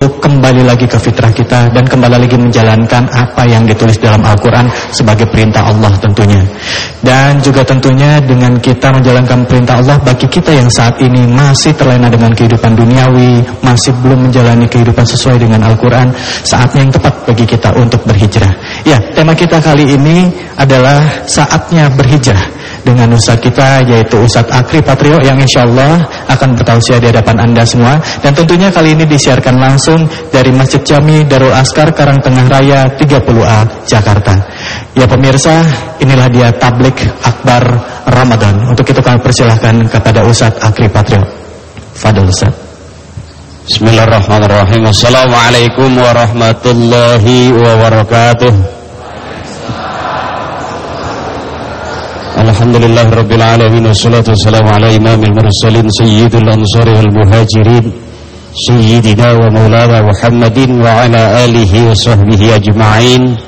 kembali lagi ke fitrah kita dan kembali lagi menjalankan apa yang ditulis dalam Al-Quran sebagai perintah Allah tentunya. Dan juga tentunya dengan kita menjalankan perintah Allah bagi kita yang saat ini masih terlena dengan kehidupan duniawi, masih belum menjalani kehidupan sesuai dengan Al-Quran, saatnya yang tepat bagi kita untuk berhijrah. Ya, tema kita kali ini adalah saatnya berhijrah dengan Ustaz kita yaitu Ustaz Akri Patrio yang insya Allah akan bertausiah di hadapan Anda semua dan tentunya kali ini disiarkan langsung dari Masjid Jami Darul Askar Karangtengah Raya 30A Jakarta. Ya pemirsa, inilah dia tablik akbar Ramadan. Untuk itu kami persilahkan kepada Ustaz Akri Patrio. Fadil Ustaz. Bismillahirrahmanirrahim. Assalamualaikum warahmatullahi wabarakatuh. Alhamdulillah Rabbil Alamin Wassalatu wassalamu ala imamil mursalin Sayyidul ansari wal muhajirin Maulana Muhammadin Wa ala alihi wa sahbihi ajma'in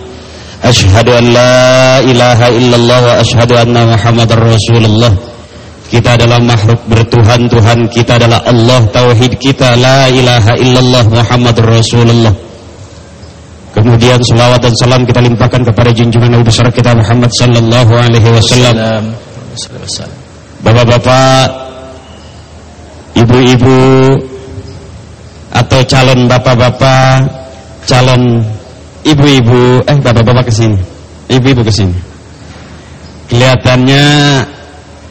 Ashhadu an la ilaha illallah Wa ashhadu anna Muhammad Rasulullah Kita adalah makhluk bertuhan Tuhan kita adalah Allah Tauhid kita. La ilaha illallah Muhammad Rasulullah. Kemudian selawat dan salam kita limpahkan kepada junjungan Nabi besar kita Muhammad sallallahu alaihi wasallam. Bapak-bapak, ibu-ibu atau calon bapak-bapak, calon ibu-ibu, eh bapak-bapak ke sini. Ibu-ibu ke sini. Kelihatannya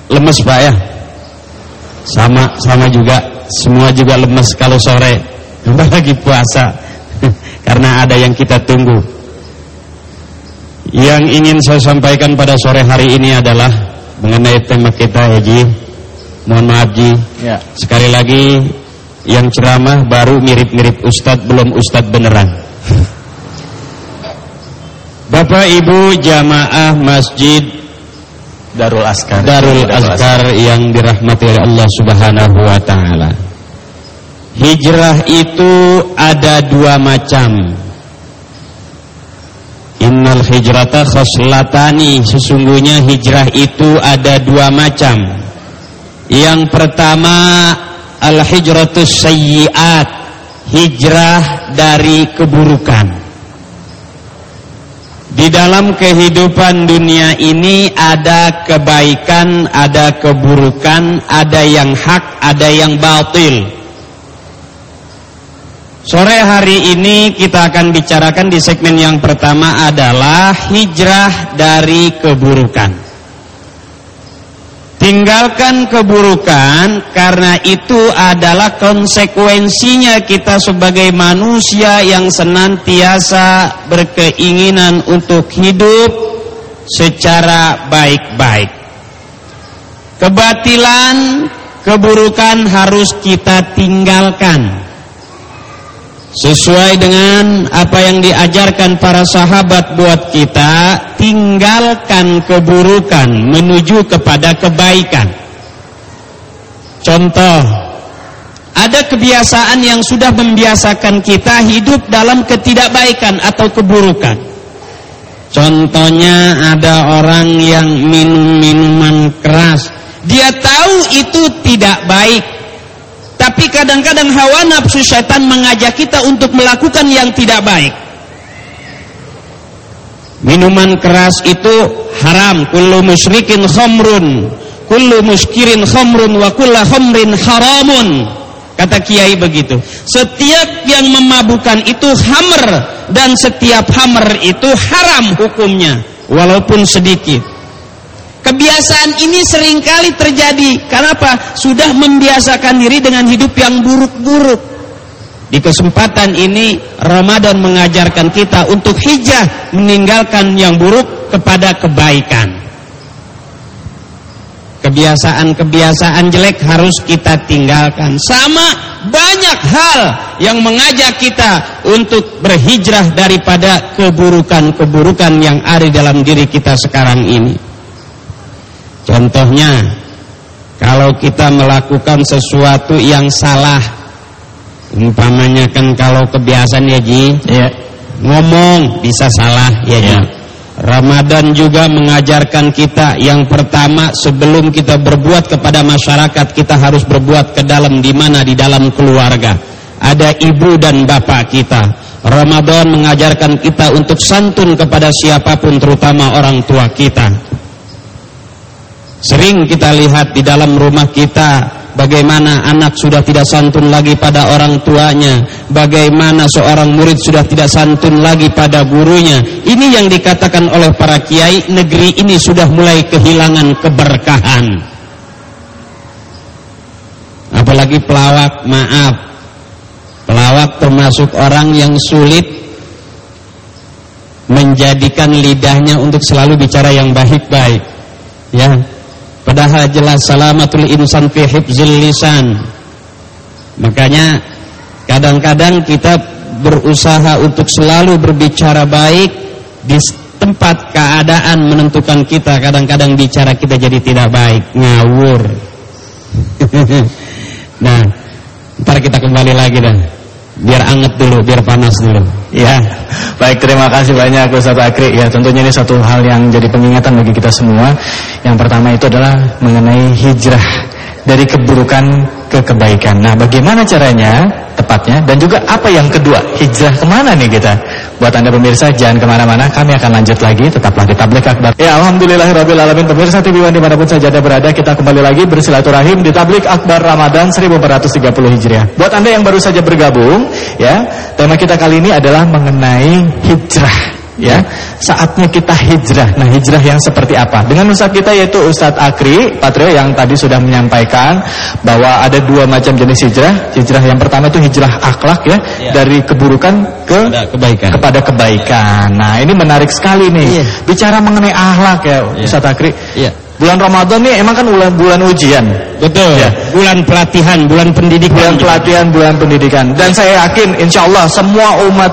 lemes Pak ya. Sama sama juga, semua juga lemes kalau sore. Lagi puasa karena ada yang kita tunggu. Yang ingin saya sampaikan pada sore hari ini adalah mengenai tema kita, Ji. Mohon maaf, Ji. Ya. Sekali lagi, yang ceramah baru mirip-mirip Ustadz, belum Ustadz beneran. Bapak Ibu jamaah Masjid Darul Askar. Darul Askar yang dirahmati oleh Allah Subhanahu wa taala. Hijrah itu ada dua macam Innal hijrata khoslatani Sesungguhnya hijrah itu ada dua macam Yang pertama Al-hijratus sayyiat Hijrah dari keburukan di dalam kehidupan dunia ini ada kebaikan, ada keburukan, ada yang hak, ada yang batil. Sore hari ini kita akan bicarakan di segmen yang pertama adalah hijrah dari keburukan. Tinggalkan keburukan karena itu adalah konsekuensinya kita sebagai manusia yang senantiasa berkeinginan untuk hidup secara baik-baik. Kebatilan, keburukan harus kita tinggalkan Sesuai dengan apa yang diajarkan para sahabat buat kita Tinggalkan keburukan menuju kepada kebaikan. Contoh Ada kebiasaan yang sudah membiasakan kita hidup dalam ketidakbaikan atau keburukan. Contohnya ada orang yang minum minuman keras. Dia tahu itu tidak baik tapi kadang-kadang hawa nafsu syaitan mengajak kita untuk melakukan yang tidak baik. Minuman keras itu haram. Kullu musyrikin khamrun. Kullu muskirin khamrun wa kullu khamrin haramun. Kata kiai begitu. Setiap yang memabukan itu hammer dan setiap hammer itu haram hukumnya walaupun sedikit. Kebiasaan ini sering kali terjadi. Kenapa? Sudah membiasakan diri dengan hidup yang buruk-buruk. Di kesempatan ini Ramadan mengajarkan kita untuk hijrah meninggalkan yang buruk kepada kebaikan. Kebiasaan-kebiasaan jelek harus kita tinggalkan. Sama banyak hal yang mengajak kita untuk berhijrah daripada keburukan-keburukan yang ada dalam diri kita sekarang ini. Contohnya Kalau kita melakukan sesuatu yang salah Umpamanya kan kalau kebiasaan ya Ji ya. Ngomong bisa salah ya Ji ya. Ramadan juga mengajarkan kita Yang pertama sebelum kita berbuat kepada masyarakat Kita harus berbuat ke dalam di mana Di dalam keluarga ada ibu dan bapak kita. Ramadan mengajarkan kita untuk santun kepada siapa pun terutama orang tua kita. Sering kita lihat di dalam rumah kita Bagaimana anak sudah tidak santun lagi pada orang tuanya Bagaimana seorang murid sudah tidak santun lagi pada gurunya. Ini yang dikatakan oleh para kiai Negeri ini sudah mulai kehilangan keberkahan. Apalagi pelawak, maaf. Pelawak termasuk orang yang sulit Menjadikan lidahnya untuk selalu bicara yang baik-baik Ya Padahal jelas salamatul insan fi hifzil lisan. Makanya kadang-kadang kita berusaha untuk selalu berbicara baik di tempat keadaan menentukan kita kadang-kadang bicara kita jadi tidak baik, ngawur. nah, ntar kita kembali lagi dah. Biar anget dulu, biar panas dulu. Ya, baik terima kasih banyak Ustaz Akri. Ya, tentunya ini satu hal yang jadi pengingatan bagi kita semua. Yang pertama itu adalah mengenai hijrah dari keburukan ke kebaikan. Nah, bagaimana caranya tepatnya dan juga apa yang kedua hijrah ke mana nih kita? Buat anda pemirsa jangan ke mana-mana, kami akan lanjut lagi tetaplah di Tablik Akbar. Ya Alhamdulillahirobbilalamin pemirsa TV One di mana pun saja anda berada kita kembali lagi bersilaturahim di Tablik Akbar Ramadan 1430 Hijriah. Buat anda yang baru saja bergabung, ya tema kita kali ini adalah mengenai hijrah ya saatnya kita hijrah nah hijrah yang seperti apa dengan ustadz kita yaitu ustadz Akri Patrio yang tadi sudah menyampaikan bahwa ada dua macam jenis hijrah hijrah yang pertama itu hijrah akhlak ya, ya. dari keburukan ke kepada kebaikan kepada kebaikan nah ini menarik sekali nih ya. bicara mengenai akhlak ya, ya. Akri ya. Bulan Ramadan nih emang kan bulan bulan ujian. Betul. Ya. Bulan pelatihan, bulan pendidikan. Bulan pelatihan, bulan pendidikan. Dan ya. saya yakin insya Allah semua umat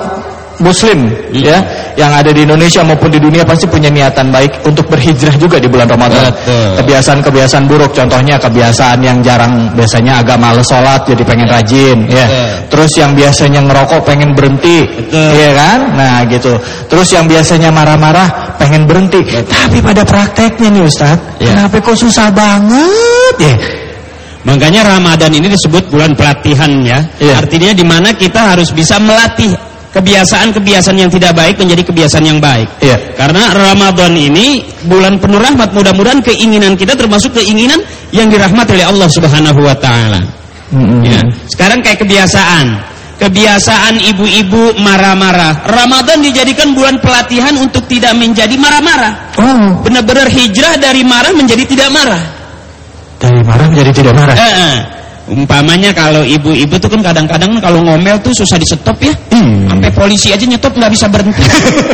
muslim ya yang ada di Indonesia maupun di dunia pasti punya niatan baik untuk berhijrah juga di bulan Ramadan. Kebiasaan-kebiasaan buruk contohnya kebiasaan yang jarang biasanya agak males sholat jadi pengen rajin ya. Terus yang biasanya ngerokok pengen berhenti. Iya kan? Nah, gitu. Terus yang biasanya marah-marah pengen berhenti. Tapi pada prakteknya nih Ustaz, ya. kenapa kok susah banget ya? Makanya Ramadan ini disebut bulan pelatihan ya. ya. Artinya di mana kita harus bisa melatih kebiasaan-kebiasaan yang tidak baik menjadi kebiasaan yang baik. Iya. Karena Ramadan ini bulan penuh rahmat, mudah-mudahan keinginan kita termasuk keinginan yang dirahmati oleh Allah Subhanahu wa taala. Mm -hmm. ya. Sekarang kayak kebiasaan. Kebiasaan ibu-ibu marah-marah. Ramadan dijadikan bulan pelatihan untuk tidak menjadi marah-marah. Oh. Benar-benar hijrah dari marah menjadi tidak marah. Dari marah menjadi tidak marah. Eh. Umpamanya kalau ibu-ibu tuh kan kadang-kadang kalau ngomel tuh susah di stop ya. Hmm. Sampai polisi aja nyetop nggak bisa berhenti.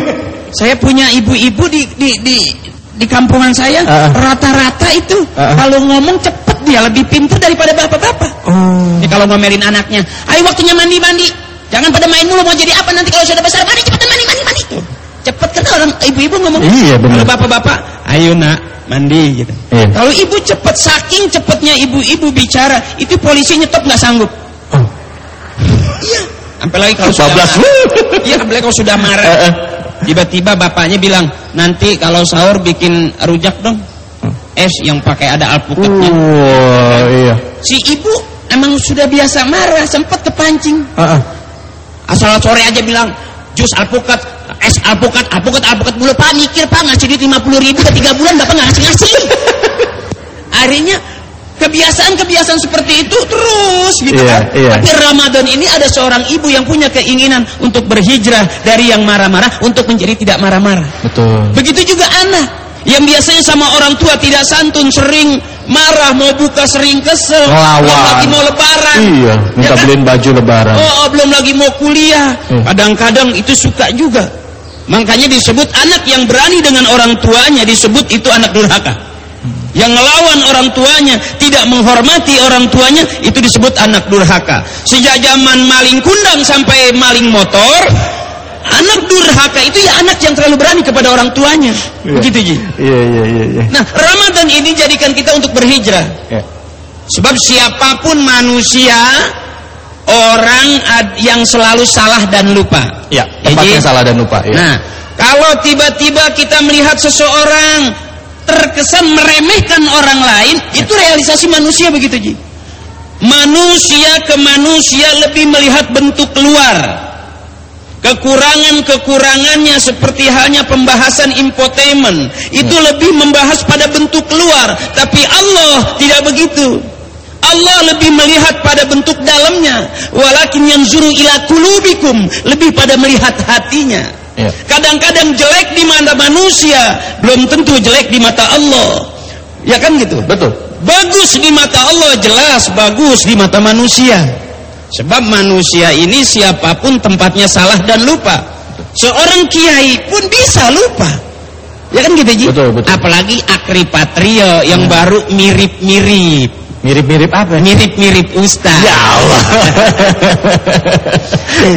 saya punya ibu-ibu di di di di kampungan saya ah. rata-rata uh. itu uh. kalau ngomong cepet dia lebih pintar daripada bapak-bapak. Oh. Jadi kalau ngomelin anaknya, ayo waktunya mandi-mandi. Jangan pada main mulu mau jadi apa nanti kalau sudah besar mandi cepetan mandi mandi mandi. Cepet kan orang ibu-ibu ngomong. Iya benar. Kalau bapak-bapak, ayo nak mandi gitu. Iya. Kalau ibu cepet saking cepetnya ibu-ibu bicara, itu polisi nyetop nggak sanggup. Oh. Iya. Sampai lagi kalau sudah marah. Iya, apalagi kalau sudah marah. Tiba-tiba bapaknya bilang, "Nanti kalau sahur bikin rujak dong." Es yang pakai ada alpukatnya. Oh, iya. Si ibu emang sudah biasa marah, sempat kepancing. Uh -uh. Asal sore aja bilang, "Jus alpukat, es alpukat, alpukat, alpukat dulu Pak mikir Pak ngasih duit 50 ribu ke 3 bulan Bapak nggak ngasih-ngasih. Akhirnya kebiasaan-kebiasaan seperti itu terus gitu yeah, kan. Yeah. Tapi Ramadan ini ada seorang ibu yang punya keinginan untuk berhijrah dari yang marah-marah untuk menjadi tidak marah-marah. Betul. Begitu juga anak yang biasanya sama orang tua tidak santun sering marah mau buka sering kesel Ngelawan. belum lagi mau lebaran iya minta ya kan? beliin baju lebaran oh, oh belum lagi mau kuliah hmm. kadang-kadang hmm. itu suka juga makanya disebut anak yang berani dengan orang tuanya disebut itu anak durhaka yang ngelawan orang tuanya tidak menghormati orang tuanya itu disebut anak durhaka sejak zaman maling kundang sampai maling motor Anak durhaka itu ya anak yang terlalu berani kepada orang tuanya. Yeah. Begitu Ji. Iya, iya, iya, iya. Nah, Ramadan ini jadikan kita untuk berhijrah. Yeah. Sebab siapa pun manusia orang yang selalu salah dan lupa. Ya, tempatnya salah dan lupa. Ya. Nah, kalau tiba-tiba kita melihat seseorang terkesan meremehkan orang lain, ya. itu realisasi manusia begitu Ji. manusia ke manusia lebih melihat bentuk luar. Kekurangan-kekurangannya seperti halnya pembahasan infotainment itu ya. lebih membahas pada bentuk luar, tapi Allah tidak begitu. Allah lebih melihat pada bentuk dalamnya, walakin yang zuru ila kulubikum lebih pada melihat hatinya. Ya. Kadang-kadang jelek di mata manusia, belum tentu jelek di mata Allah. Ya kan gitu? Betul. Bagus di mata Allah jelas bagus di mata manusia. Sebab manusia ini siapa pun tempatnya salah dan lupa. Seorang kiai pun bisa lupa. Ya kan gitu Ji? Betul, betul. Apalagi akripatrio yang hmm. baru mirip-mirip. Mirip-mirip apa? Mirip-mirip ustaz. Ya Allah.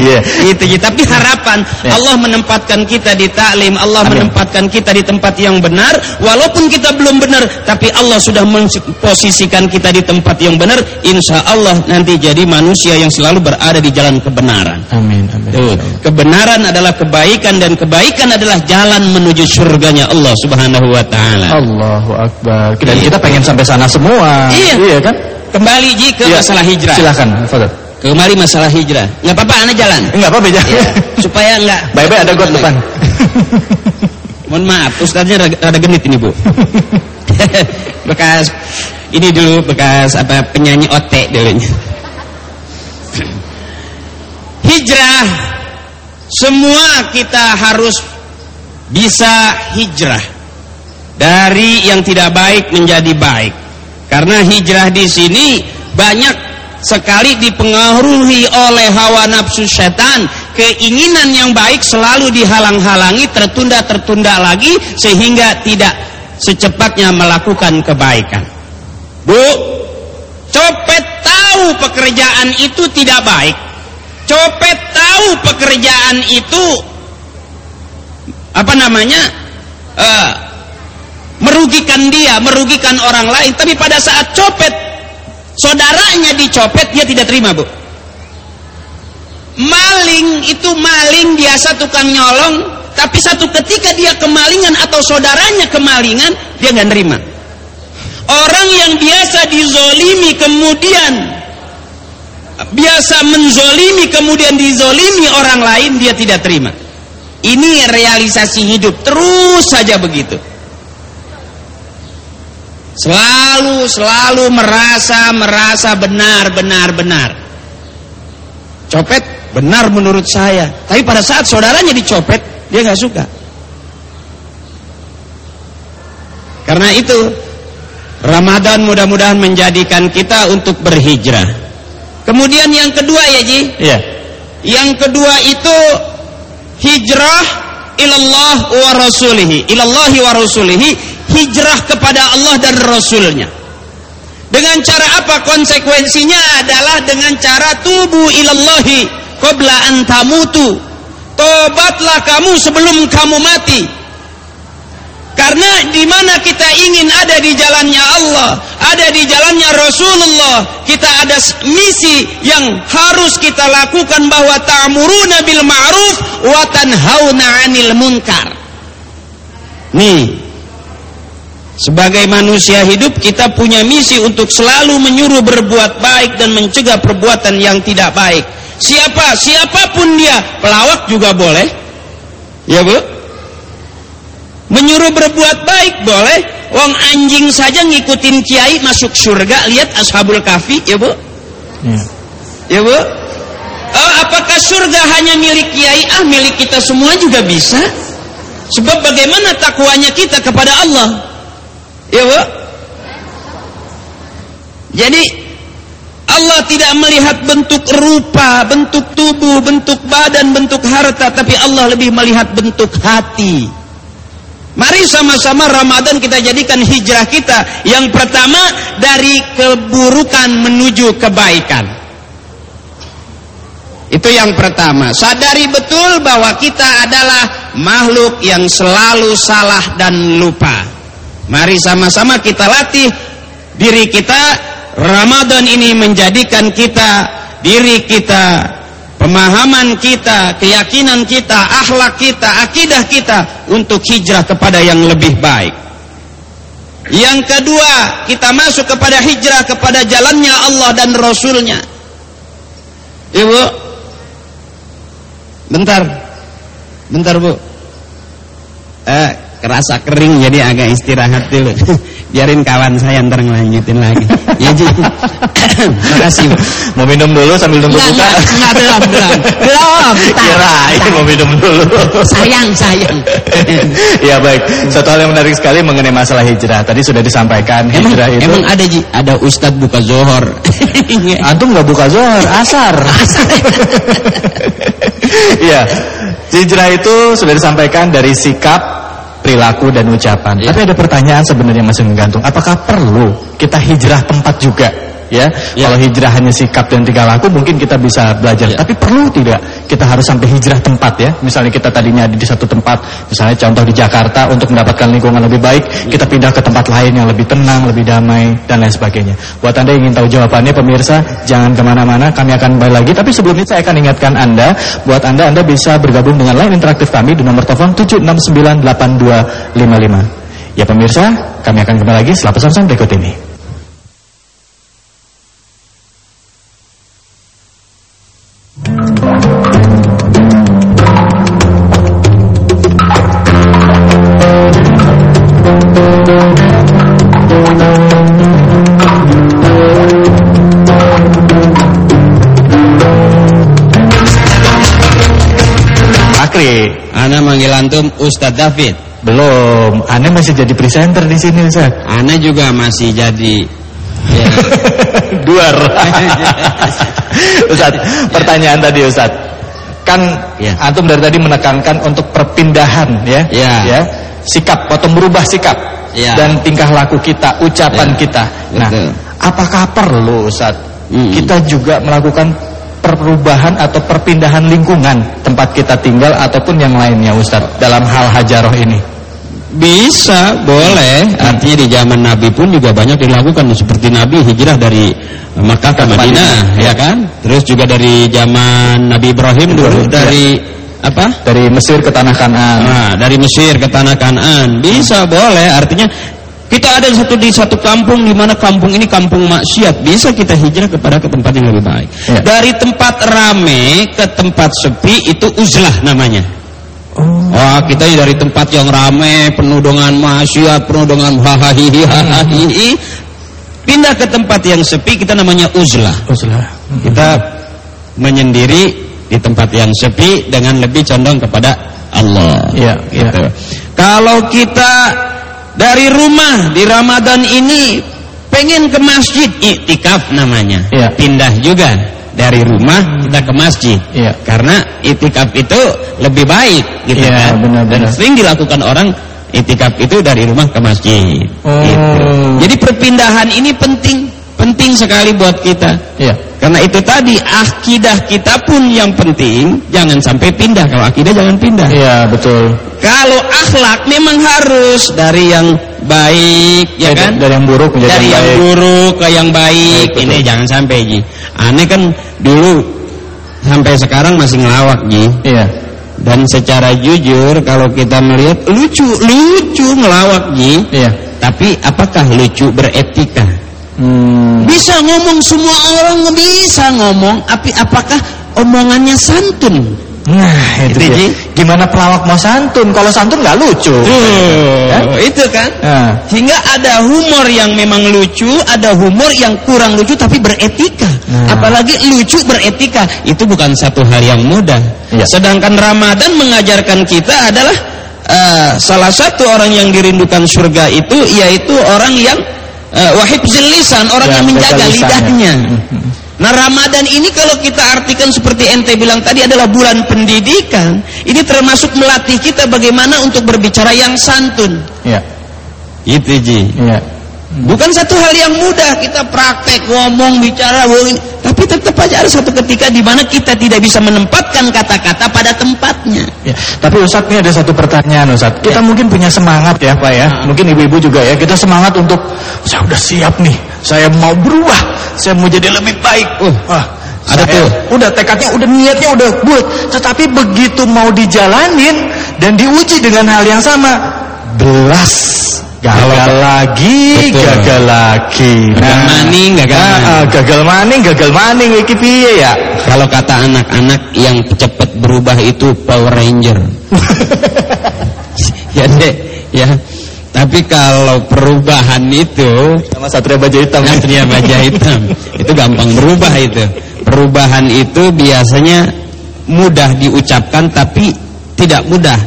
yeah. Itu ya. Tapi harapan yeah. Allah menempatkan kita di taklim, Allah Amin. menempatkan kita di tempat yang benar, walaupun kita belum benar, tapi Allah sudah memposisikan kita di tempat yang benar. Insya Allah nanti jadi manusia yang selalu berada di jalan kebenaran. Amin. Amin. Tuh. Kebenaran adalah kebaikan dan kebaikan adalah jalan menuju surganya Allah Subhanahu Wa Taala. Allahu Akbar. Dan kita pengen sampai sana semua. Iya. iya ya kan? Kembali Ji ke ya, masalah hijrah. Silakan, Fadil. Kembali masalah hijrah. Enggak apa-apa, Anda jalan. Enggak apa-apa, jalan. Ya, supaya enggak. Baik-baik ada got depan. Mohon maaf, ustaznya rada genit ini, Bu. bekas ini dulu bekas apa penyanyi otek dulunya. Hijrah semua kita harus bisa hijrah dari yang tidak baik menjadi baik. Karena hijrah di sini banyak sekali dipengaruhi oleh hawa nafsu setan, keinginan yang baik selalu dihalang-halangi, tertunda-tertunda lagi sehingga tidak secepatnya melakukan kebaikan. Bu, copet tahu pekerjaan itu tidak baik. Copet tahu pekerjaan itu apa namanya? Uh, merugikan dia, merugikan orang lain. Tapi pada saat copet, saudaranya dicopet, dia tidak terima, Bu. Maling itu maling biasa tukang nyolong, tapi satu ketika dia kemalingan atau saudaranya kemalingan, dia nggak nerima. Orang yang biasa dizolimi kemudian biasa menzolimi kemudian dizolimi orang lain dia tidak terima. Ini realisasi hidup terus saja begitu. Selalu, selalu merasa, merasa benar, benar, benar. Copet benar menurut saya. Tapi pada saat saudaranya dicopet, dia nggak suka. Karena itu, Ramadan mudah-mudahan menjadikan kita untuk berhijrah. Kemudian yang kedua ya Ji. Iya. Yang kedua itu hijrah ilallah wa rasulihi. Ilallahi wa rasulihi hijrah kepada Allah dan Rasulnya. Dengan cara apa konsekuensinya adalah dengan cara tubuh ilallahi qabla antamutu. Tobatlah kamu sebelum kamu mati. Karena di mana kita ingin ada di jalannya Allah, ada di jalannya Rasulullah, kita ada misi yang harus kita lakukan bahwa ta'muruna bil ma'ruf wa tanhauna 'anil munkar. Nih, sebagai manusia hidup kita punya misi untuk selalu menyuruh berbuat baik dan mencegah perbuatan yang tidak baik. Siapa? Siapa pun dia. Pelawak juga boleh. Ya bu? Menyuruh berbuat baik boleh. Wong anjing saja ngikutin kiai masuk surga. Lihat ashabul kafi ya bu? Ya, ya bu? Oh, apakah surga hanya milik kiai? Ah milik kita semua juga bisa. Sebab bagaimana takwanya kita kepada Allah? Ya Bu? Jadi Allah tidak melihat bentuk rupa, bentuk tubuh, bentuk badan, bentuk harta, tapi Allah lebih melihat bentuk hati. Mari sama-sama Ramadan kita jadikan hijrah kita yang pertama dari keburukan menuju kebaikan. Itu yang pertama. Sadari betul bahwa kita adalah makhluk yang selalu salah dan lupa. Mari sama-sama kita latih diri kita Ramadan ini menjadikan kita diri kita pemahaman kita, keyakinan kita, akhlak kita, akidah kita untuk hijrah kepada yang lebih baik. Yang kedua, kita masuk kepada hijrah kepada jalannya Allah dan Rasulnya. Ibu, bentar, bentar bu. Eh, kerasa kering jadi agak istirahat dulu. Biarin kawan saya ntar ngelanjutin lagi. ya Ji. Makasih. Mau minum dulu sambil Enggak, buka? enggak, enggak, belum, belum. Belum. Kirain mau minum dulu. Sayang, sayang. ya baik. Satu hal yang menarik sekali mengenai masalah hijrah. Tadi sudah disampaikan Emang, hijrah itu. emang ada Ji, ada Ustadz buka zohor. Antum nggak buka zohar, asar. Iya, hijrah itu sudah disampaikan dari sikap, perilaku dan ucapan. Iya. Tapi ada pertanyaan sebenarnya masih menggantung. Apakah perlu kita hijrah tempat juga? Ya, Iya. kalau hijrah hanya sikap dan tingkah laku mungkin kita bisa belajar. Iya. Tapi perlu tidak kita harus sampai hijrah tempat ya? Misalnya kita tadinya ada di satu tempat, misalnya contoh di Jakarta untuk mendapatkan lingkungan lebih baik, Iya. kita pindah ke tempat lain yang lebih tenang, lebih damai dan lain sebagainya. Buat anda yang ingin tahu jawabannya, pemirsa jangan ke mana-mana, kami akan kembali lagi. Tapi sebelum itu saya akan ingatkan anda, buat anda anda bisa bergabung dengan line interaktif kami di nomor telepon 7698255. Ya pemirsa, kami akan kembali lagi setelah pesan-pesan berikut ini. Antum Ustadz David. belum. Anda masih jadi presenter di sini, Ustaz. Ana juga masih jadi ya, Duar. Ustaz, pertanyaan tadi Ustaz. Kan Ya. antum dari tadi menekankan untuk perpindahan ya. Ya. Sikap atau merubah sikap Ya. dan tingkah laku kita, ucapan Ya. kita. Nah, Betul. apakah perlu Ustaz Mm. kita juga melakukan perubahan atau perpindahan lingkungan tempat kita tinggal ataupun yang lainnya Ustaz dalam hal hajaroh ini? bisa boleh. Artinya di zaman Nabi pun juga banyak dilakukan seperti Nabi hijrah dari Makkah ke Madinah, Madinah, ya kan? Terus juga dari zaman Nabi Ibrahim dulu Ibrahim, dari apa? Dari Mesir ke tanah Kanaan. Nah, dari Mesir ke tanah Kanaan bisa boleh. Artinya kita ada satu di satu kampung di mana kampung ini kampung maksiat bisa kita hijrah kepada ke tempat yang lebih baik. Ya. Dari tempat rame ke tempat sepi itu uzlah namanya. Oh. Wah kita ini dari tempat yang rame penuh dengan maksiat penuh dengan hahaha hahaha pindah ke tempat yang sepi kita namanya uzlah. Uzlah. Kita menyendiri di tempat yang sepi dengan lebih condong kepada Allah. Iya, gitu. iya. Kalau kita dari rumah di Ramadan ini pengen ke masjid, iktikaf namanya. Iya. Pindah juga dari rumah kita ke masjid. Iya. Karena iktikaf itu lebih baik gitu Iya, kan. benar, Dan benar. sering dilakukan orang iktikaf itu dari rumah ke masjid. Oh. Gitu. Jadi perpindahan ini penting, penting sekali buat kita. Iya. Karena itu tadi akidah kita pun yang penting, jangan sampai pindah. Kalau akidah jangan pindah. Iya, betul. Kalau akhlak memang harus dari yang baik, ya Dari- kan? Dari yang buruk menjadi Dari yang yang baik. buruk ke yang baik. Baik, Ini betul. jangan sampai Ji. Aneh kan dulu sampai sekarang masih ngelawak Ji. Iya. Dan secara jujur kalau kita melihat lucu, lucu ngelawak Ji. Iya. Tapi apakah lucu beretika? Hmm. Bisa ngomong semua orang bisa ngomong, tapi apakah omongannya santun? Nah, itu Itu, dia. Gimana pelawak mau santun? Kalau santun nggak lucu. Ya? itu kan. Nah, Sehingga ada humor yang memang lucu, ada humor yang kurang lucu tapi beretika. Nah. Apalagi lucu beretika, itu bukan satu hal yang mudah. Iya. Sedangkan Ramadan mengajarkan kita adalah eh, salah satu orang yang dirindukan surga itu yaitu orang yang uh, wahibzil lisan, orang Ya, yang menjaga jaga lisannya. lidahnya. Mhm. Nah Ramadan ini kalau kita artikan seperti ente bilang tadi adalah bulan pendidikan Ini termasuk melatih kita bagaimana untuk berbicara yang santun iya. Itu Ji Iya. Bukan satu hal yang mudah kita praktek ngomong bicara tapi tetap aja ada satu ketika di mana kita tidak bisa menempatkan kata-kata pada tempatnya. Ya, tapi Ustadz ini ada satu pertanyaan Ustadz. Kita mungkin punya semangat ya Pak ya. Mungkin ibu-ibu juga ya. Kita semangat untuk saya udah siap nih. Saya mau berubah. Saya mau jadi lebih baik. Uh, Wah, ada saya tuh. Udah tekadnya, udah niatnya udah buat. Tetapi begitu mau dijalanin dan diuji dengan hal yang sama, belas Gagal lagi, Betul. gagal lagi. Gagal maning, gagal Nah, maning. ah, gagal maning, gagal maning iki piye ya? Kalau kata anak-anak yang cepat berubah itu Power Ranger. ya deh, ya. Tapi kalau perubahan itu Sama Satria Baja Hitam. Satria Baja Hitam itu gampang berubah itu. Perubahan itu biasanya mudah diucapkan tapi tidak mudah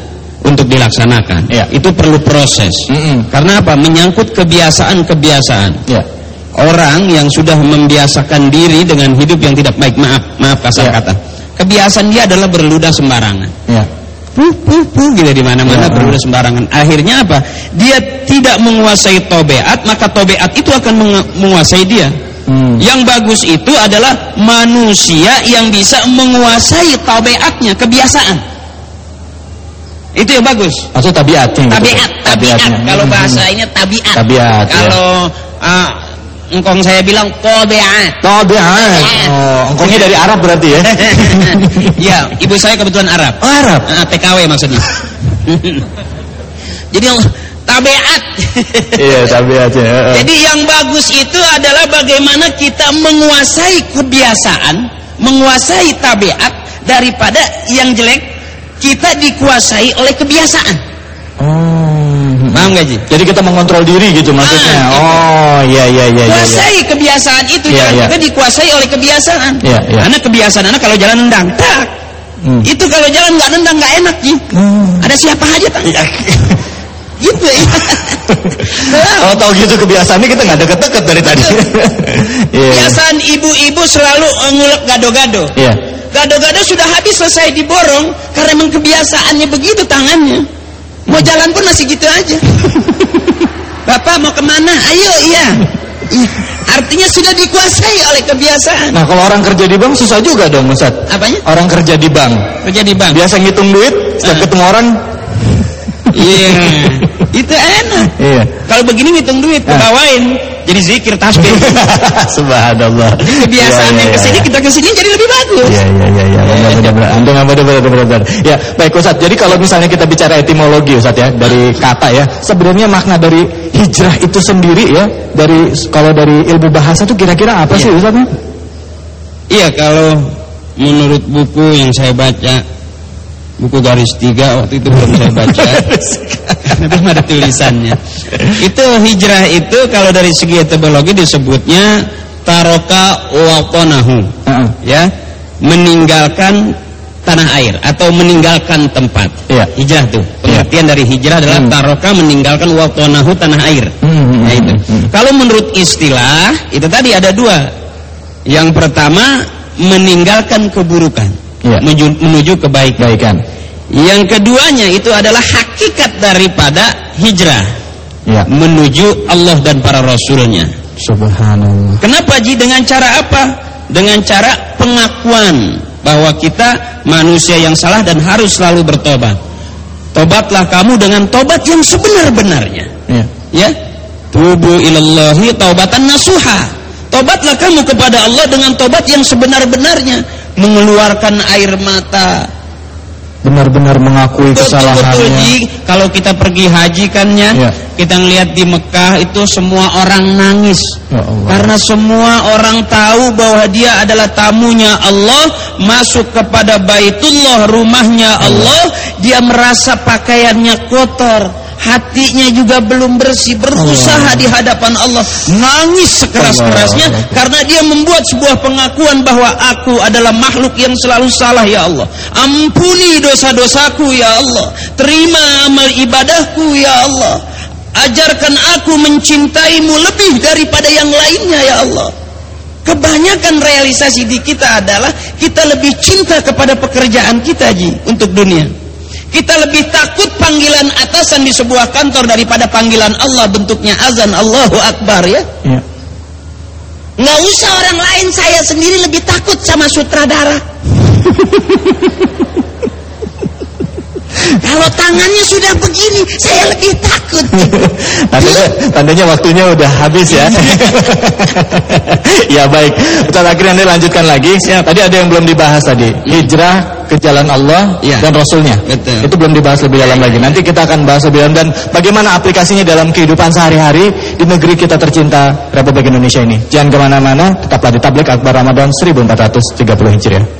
untuk dilaksanakan. Ya. Itu perlu proses. Mm-mm. Karena apa? Menyangkut kebiasaan-kebiasaan. Ya. Orang yang sudah membiasakan diri dengan hidup yang tidak baik, maaf, maaf kasar Ya. kata. Kebiasaan dia adalah berludah sembarangan. Ya. Puh, puh, puh, gitu di mana-mana Ya. berludah sembarangan. Akhirnya apa? Dia tidak menguasai tobeat, maka tobeat itu akan mengu- menguasai dia. Hmm. Yang bagus itu adalah manusia yang bisa menguasai tabiatnya, kebiasaan. Itu yang bagus. Maksud tabiatnya. gitu. Tabiat, tabiat. Kalau Hmm. bahasa ini tabiat. Tabiat, ya. Kalau ah, engkong saya bilang tabiat. Tabiat. Oh, engkongnya dari Arab berarti ya? ya, ibu saya kebetulan Arab. Oh, Arab. Ah, TKW maksudnya. Jadi tabiat. Iya, tabiatnya. Jadi yang bagus itu adalah bagaimana kita menguasai kebiasaan, menguasai tabiat daripada yang jelek kita dikuasai oleh kebiasaan. Oh. Paham gak Ji? Jadi kita mengontrol diri gitu maksudnya. Ah, gitu. Oh, iya iya iya iya. iya. Kuasai kebiasaan itu Iya, jangan iya. juga dikuasai oleh kebiasaan. Iya, iya. Karena kebiasaan anak kalau jalan nendang, tak. Hmm. Itu kalau jalan nggak nendang nggak enak Ji. Hmm. Ada siapa aja tak? gitu ya. Kalau tahu gitu kebiasaannya kita nggak deket-deket dari tadi. Iya. Kebiasaan ibu-ibu selalu eh, ngulek gado-gado. Iya. Gado-gado sudah habis selesai diborong karena memang kebiasaannya begitu tangannya. Mau jalan pun masih gitu aja. Bapak mau ke mana? Ayo iya. Ih, Artinya sudah dikuasai oleh kebiasaan. Nah kalau orang kerja di bank susah juga dong Ustaz. Apanya? Orang kerja di bank Kerja di bank. biasa ngitung duit, setiap Ah. ketemu orang, Iya. Itu enak. iya. Kalau begini ngitung duit, Ah. bawain jadi zikir tasbih. Subhanallah. Kebiasaan Iya, yang iya, ke sini iya. kita ke sini jadi lebih bagus. Iya iya iya iya benar benar benar. Antum benar benar benar. benar. Ya, baik Ustaz. Jadi kalau misalnya kita bicara etimologi Ustaz ya, dari kata ya, sebenarnya makna dari hijrah itu sendiri ya, dari kalau dari ilmu bahasa itu kira-kira apa Iya. sih Ustaz? Iya kalau menurut buku yang saya baca buku garis tiga waktu itu belum saya baca karena belum ada tulisannya itu hijrah itu kalau dari segi etimologi disebutnya taroka waponahu Heeh. ya meninggalkan tanah air atau meninggalkan tempat Iya. hijrah tuh pengertian dari hijrah adalah Hmm. taroka meninggalkan waponahu tanah air Hmm, hmm, Nah, itu. hmm, hmm. Kalau menurut istilah itu tadi ada dua. Yang pertama meninggalkan keburukan Iya. menuju, menuju kebaikan. Baikan. Yang keduanya itu adalah hakikat daripada hijrah Ya. menuju Allah dan para rasulnya. Subhanallah. Kenapa Ji? Dengan cara apa? Dengan cara pengakuan bahwa kita manusia yang salah dan harus selalu bertobat. Tobatlah kamu dengan tobat yang sebenar-benarnya. Ya. Ya. Tubu ilallahi taubatan nasuha. Tobatlah kamu kepada Allah dengan tobat yang sebenar-benarnya, mengeluarkan air mata. Benar-benar mengakui kesalahannya. Ji, kalau kita pergi haji kannya, Ya. kita ngelihat di Mekah itu semua orang nangis. Ya Allah. Karena semua orang tahu bahwa dia adalah tamunya Allah, masuk kepada Baitullah, rumahnya Allah, dia merasa pakaiannya kotor, hatinya juga belum bersih, berusaha Allah. di hadapan Allah, nangis sekeras-kerasnya karena dia membuat sebuah pengakuan bahwa aku adalah makhluk yang selalu salah ya Allah. Ampuni dosa-dosaku ya Allah. Terima amal ibadahku ya Allah. Ajarkan aku mencintaimu lebih daripada yang lainnya ya Allah. Kebanyakan realisasi di kita adalah kita lebih cinta kepada pekerjaan kita Ji untuk dunia. Kita lebih takut panggilan atasan di sebuah kantor daripada panggilan Allah bentuknya azan Allahu Akbar ya. Ya. Nggak usah orang lain, saya sendiri lebih takut sama sutradara. Kalau tangannya sudah begini, saya lebih takut. tandanya, tandanya waktunya udah habis ya. ya baik. Ustaz akhirnya Anda lanjutkan lagi. Siap. Tadi ada yang belum dibahas tadi. Hijrah ke jalan Allah Ya. dan Rasulnya. Betul. Itu belum dibahas lebih dalam lagi. Nanti kita akan bahas lebih dalam dan bagaimana aplikasinya dalam kehidupan sehari-hari di negeri kita tercinta Republik Indonesia ini. Jangan ke mana-mana, tetaplah di Tablik Akbar Ramadan 1430 Hijriah.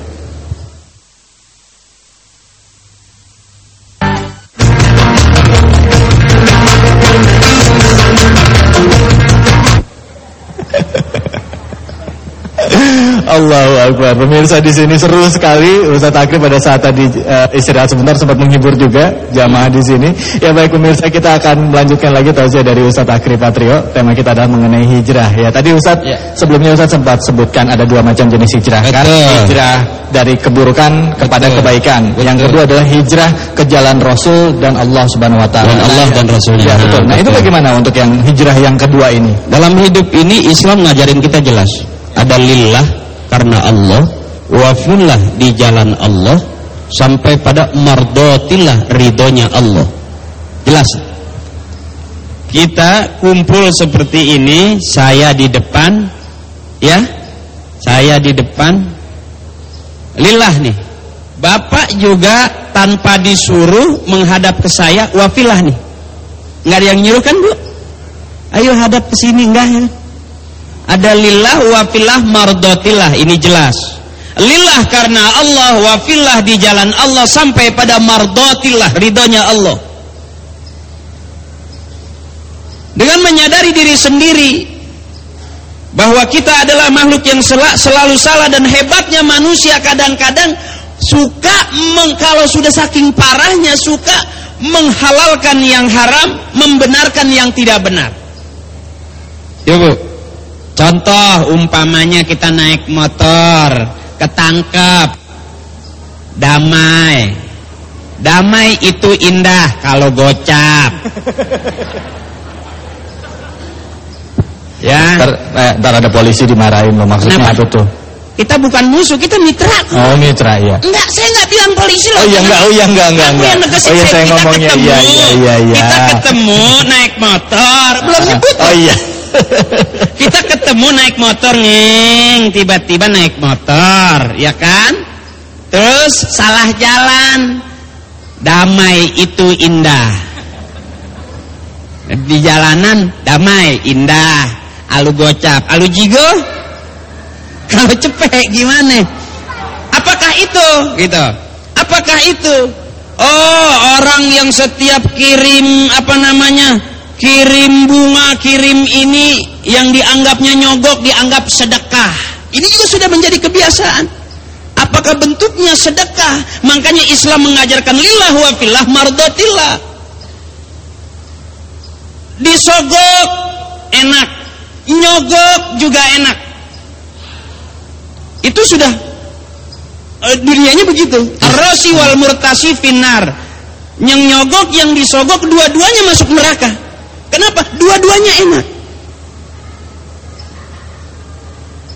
Akbar. Pemirsa di sini seru sekali. Ustaz Akri pada saat tadi eh, istirahat sebentar sempat menghibur juga jamaah di sini. Ya baik pemirsa kita akan melanjutkan lagi tausiah dari Ustaz Akri Patrio. Tema kita adalah mengenai hijrah ya. Tadi Ustaz Ya. sebelumnya Ustaz sempat sebutkan ada dua macam jenis hijrah kan. Hijrah dari keburukan kepada Betul. kebaikan. Yang Betul. kedua adalah hijrah ke jalan Rasul dan Allah Subhanahu wa taala. Dan Allah dan Rasulnya. Ya betul. Nah, itu bagaimana untuk yang hijrah yang kedua ini? Dalam hidup ini Islam ngajarin kita jelas. Ada lillah karena Allah, wafillah di jalan Allah, sampai pada mardotillah ridhonya Allah. Jelas. Kita kumpul seperti ini, saya di depan, ya, saya di depan, lillah nih. Bapak juga tanpa disuruh menghadap ke saya, wafilah nih. Nggak ada yang nyuruh kan bu? Ayo hadap ke sini enggak ya? Ada lillah wa fillah mardotillah ini jelas. Lillah karena Allah wa fillah di jalan Allah sampai pada mardotillah ridhonya Allah. Dengan menyadari diri sendiri bahwa kita adalah makhluk yang sel- selalu salah dan hebatnya manusia kadang-kadang suka meng, kalau sudah saking parahnya suka menghalalkan yang haram, membenarkan yang tidak benar. Ya Bu. Contoh umpamanya kita naik motor, ketangkep, damai. Damai itu indah kalau gocap. ya, Ntar, eh, ntar ada polisi dimarahin lo maksudnya Kenapa? apa tuh? kita bukan musuh, kita mitra. Oh mitra ya. Enggak, saya enggak bilang polisi loh. Oh iya enggak, oh iya enggak, enggak, Aku enggak. yang Oh iya saya kita ngomongnya ketemu, iya iya iya iya. Kita ketemu naik motor, belum nyebut. Oh iya. Kita ketemu naik motor ngeng, tiba-tiba naik motor, ya kan? Terus salah jalan. Damai itu indah. Di jalanan damai, indah. Alu gocap, alu jigo. Kalau cepet gimana? Apakah itu? Gitu. Apakah itu? Oh, orang yang setiap kirim apa namanya? Kirim bunga, kirim ini yang dianggapnya nyogok dianggap sedekah. Ini juga sudah menjadi kebiasaan. Apakah bentuknya sedekah? Makanya Islam mengajarkan lillah wa fillah mardatillah. Disogok enak, nyogok juga enak. Itu sudah eh, dunianya begitu. Ar-rasi wal murtasi finar. Yang nyogok, yang disogok, dua-duanya masuk neraka. Kenapa? Dua-duanya enak.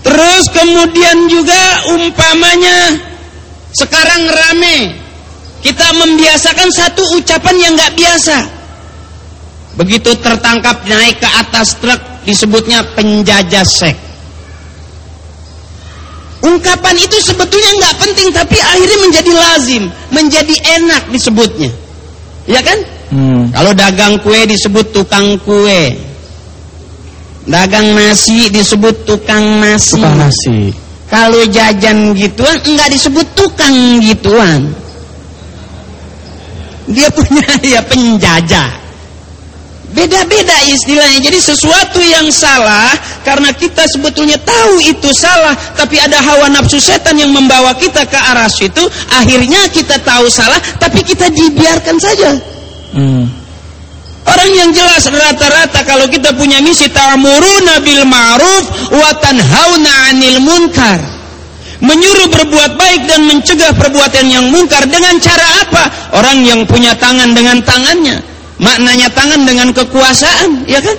Terus kemudian juga umpamanya sekarang rame. Kita membiasakan satu ucapan yang nggak biasa. Begitu tertangkap naik ke atas truk disebutnya penjajah seks. Ungkapan itu sebetulnya nggak penting tapi akhirnya menjadi lazim, menjadi enak disebutnya. Ya kan? Hmm. Kalau dagang kue disebut tukang kue. Dagang nasi disebut tukang nasi. Tukang nasi. Kalau jajan gituan enggak disebut tukang gituan. Dia punya ya penjajah. Beda-beda istilahnya. Jadi sesuatu yang salah karena kita sebetulnya tahu itu salah, tapi ada hawa nafsu setan yang membawa kita ke arah situ, akhirnya kita tahu salah, tapi kita dibiarkan saja. Hmm. Orang yang jelas rata-rata kalau kita punya misi ta'muruna bil ma'ruf wa tanhauna 'anil munkar. Menyuruh berbuat baik dan mencegah perbuatan yang mungkar dengan cara apa? Orang yang punya tangan dengan tangannya. Maknanya tangan dengan kekuasaan, ya kan?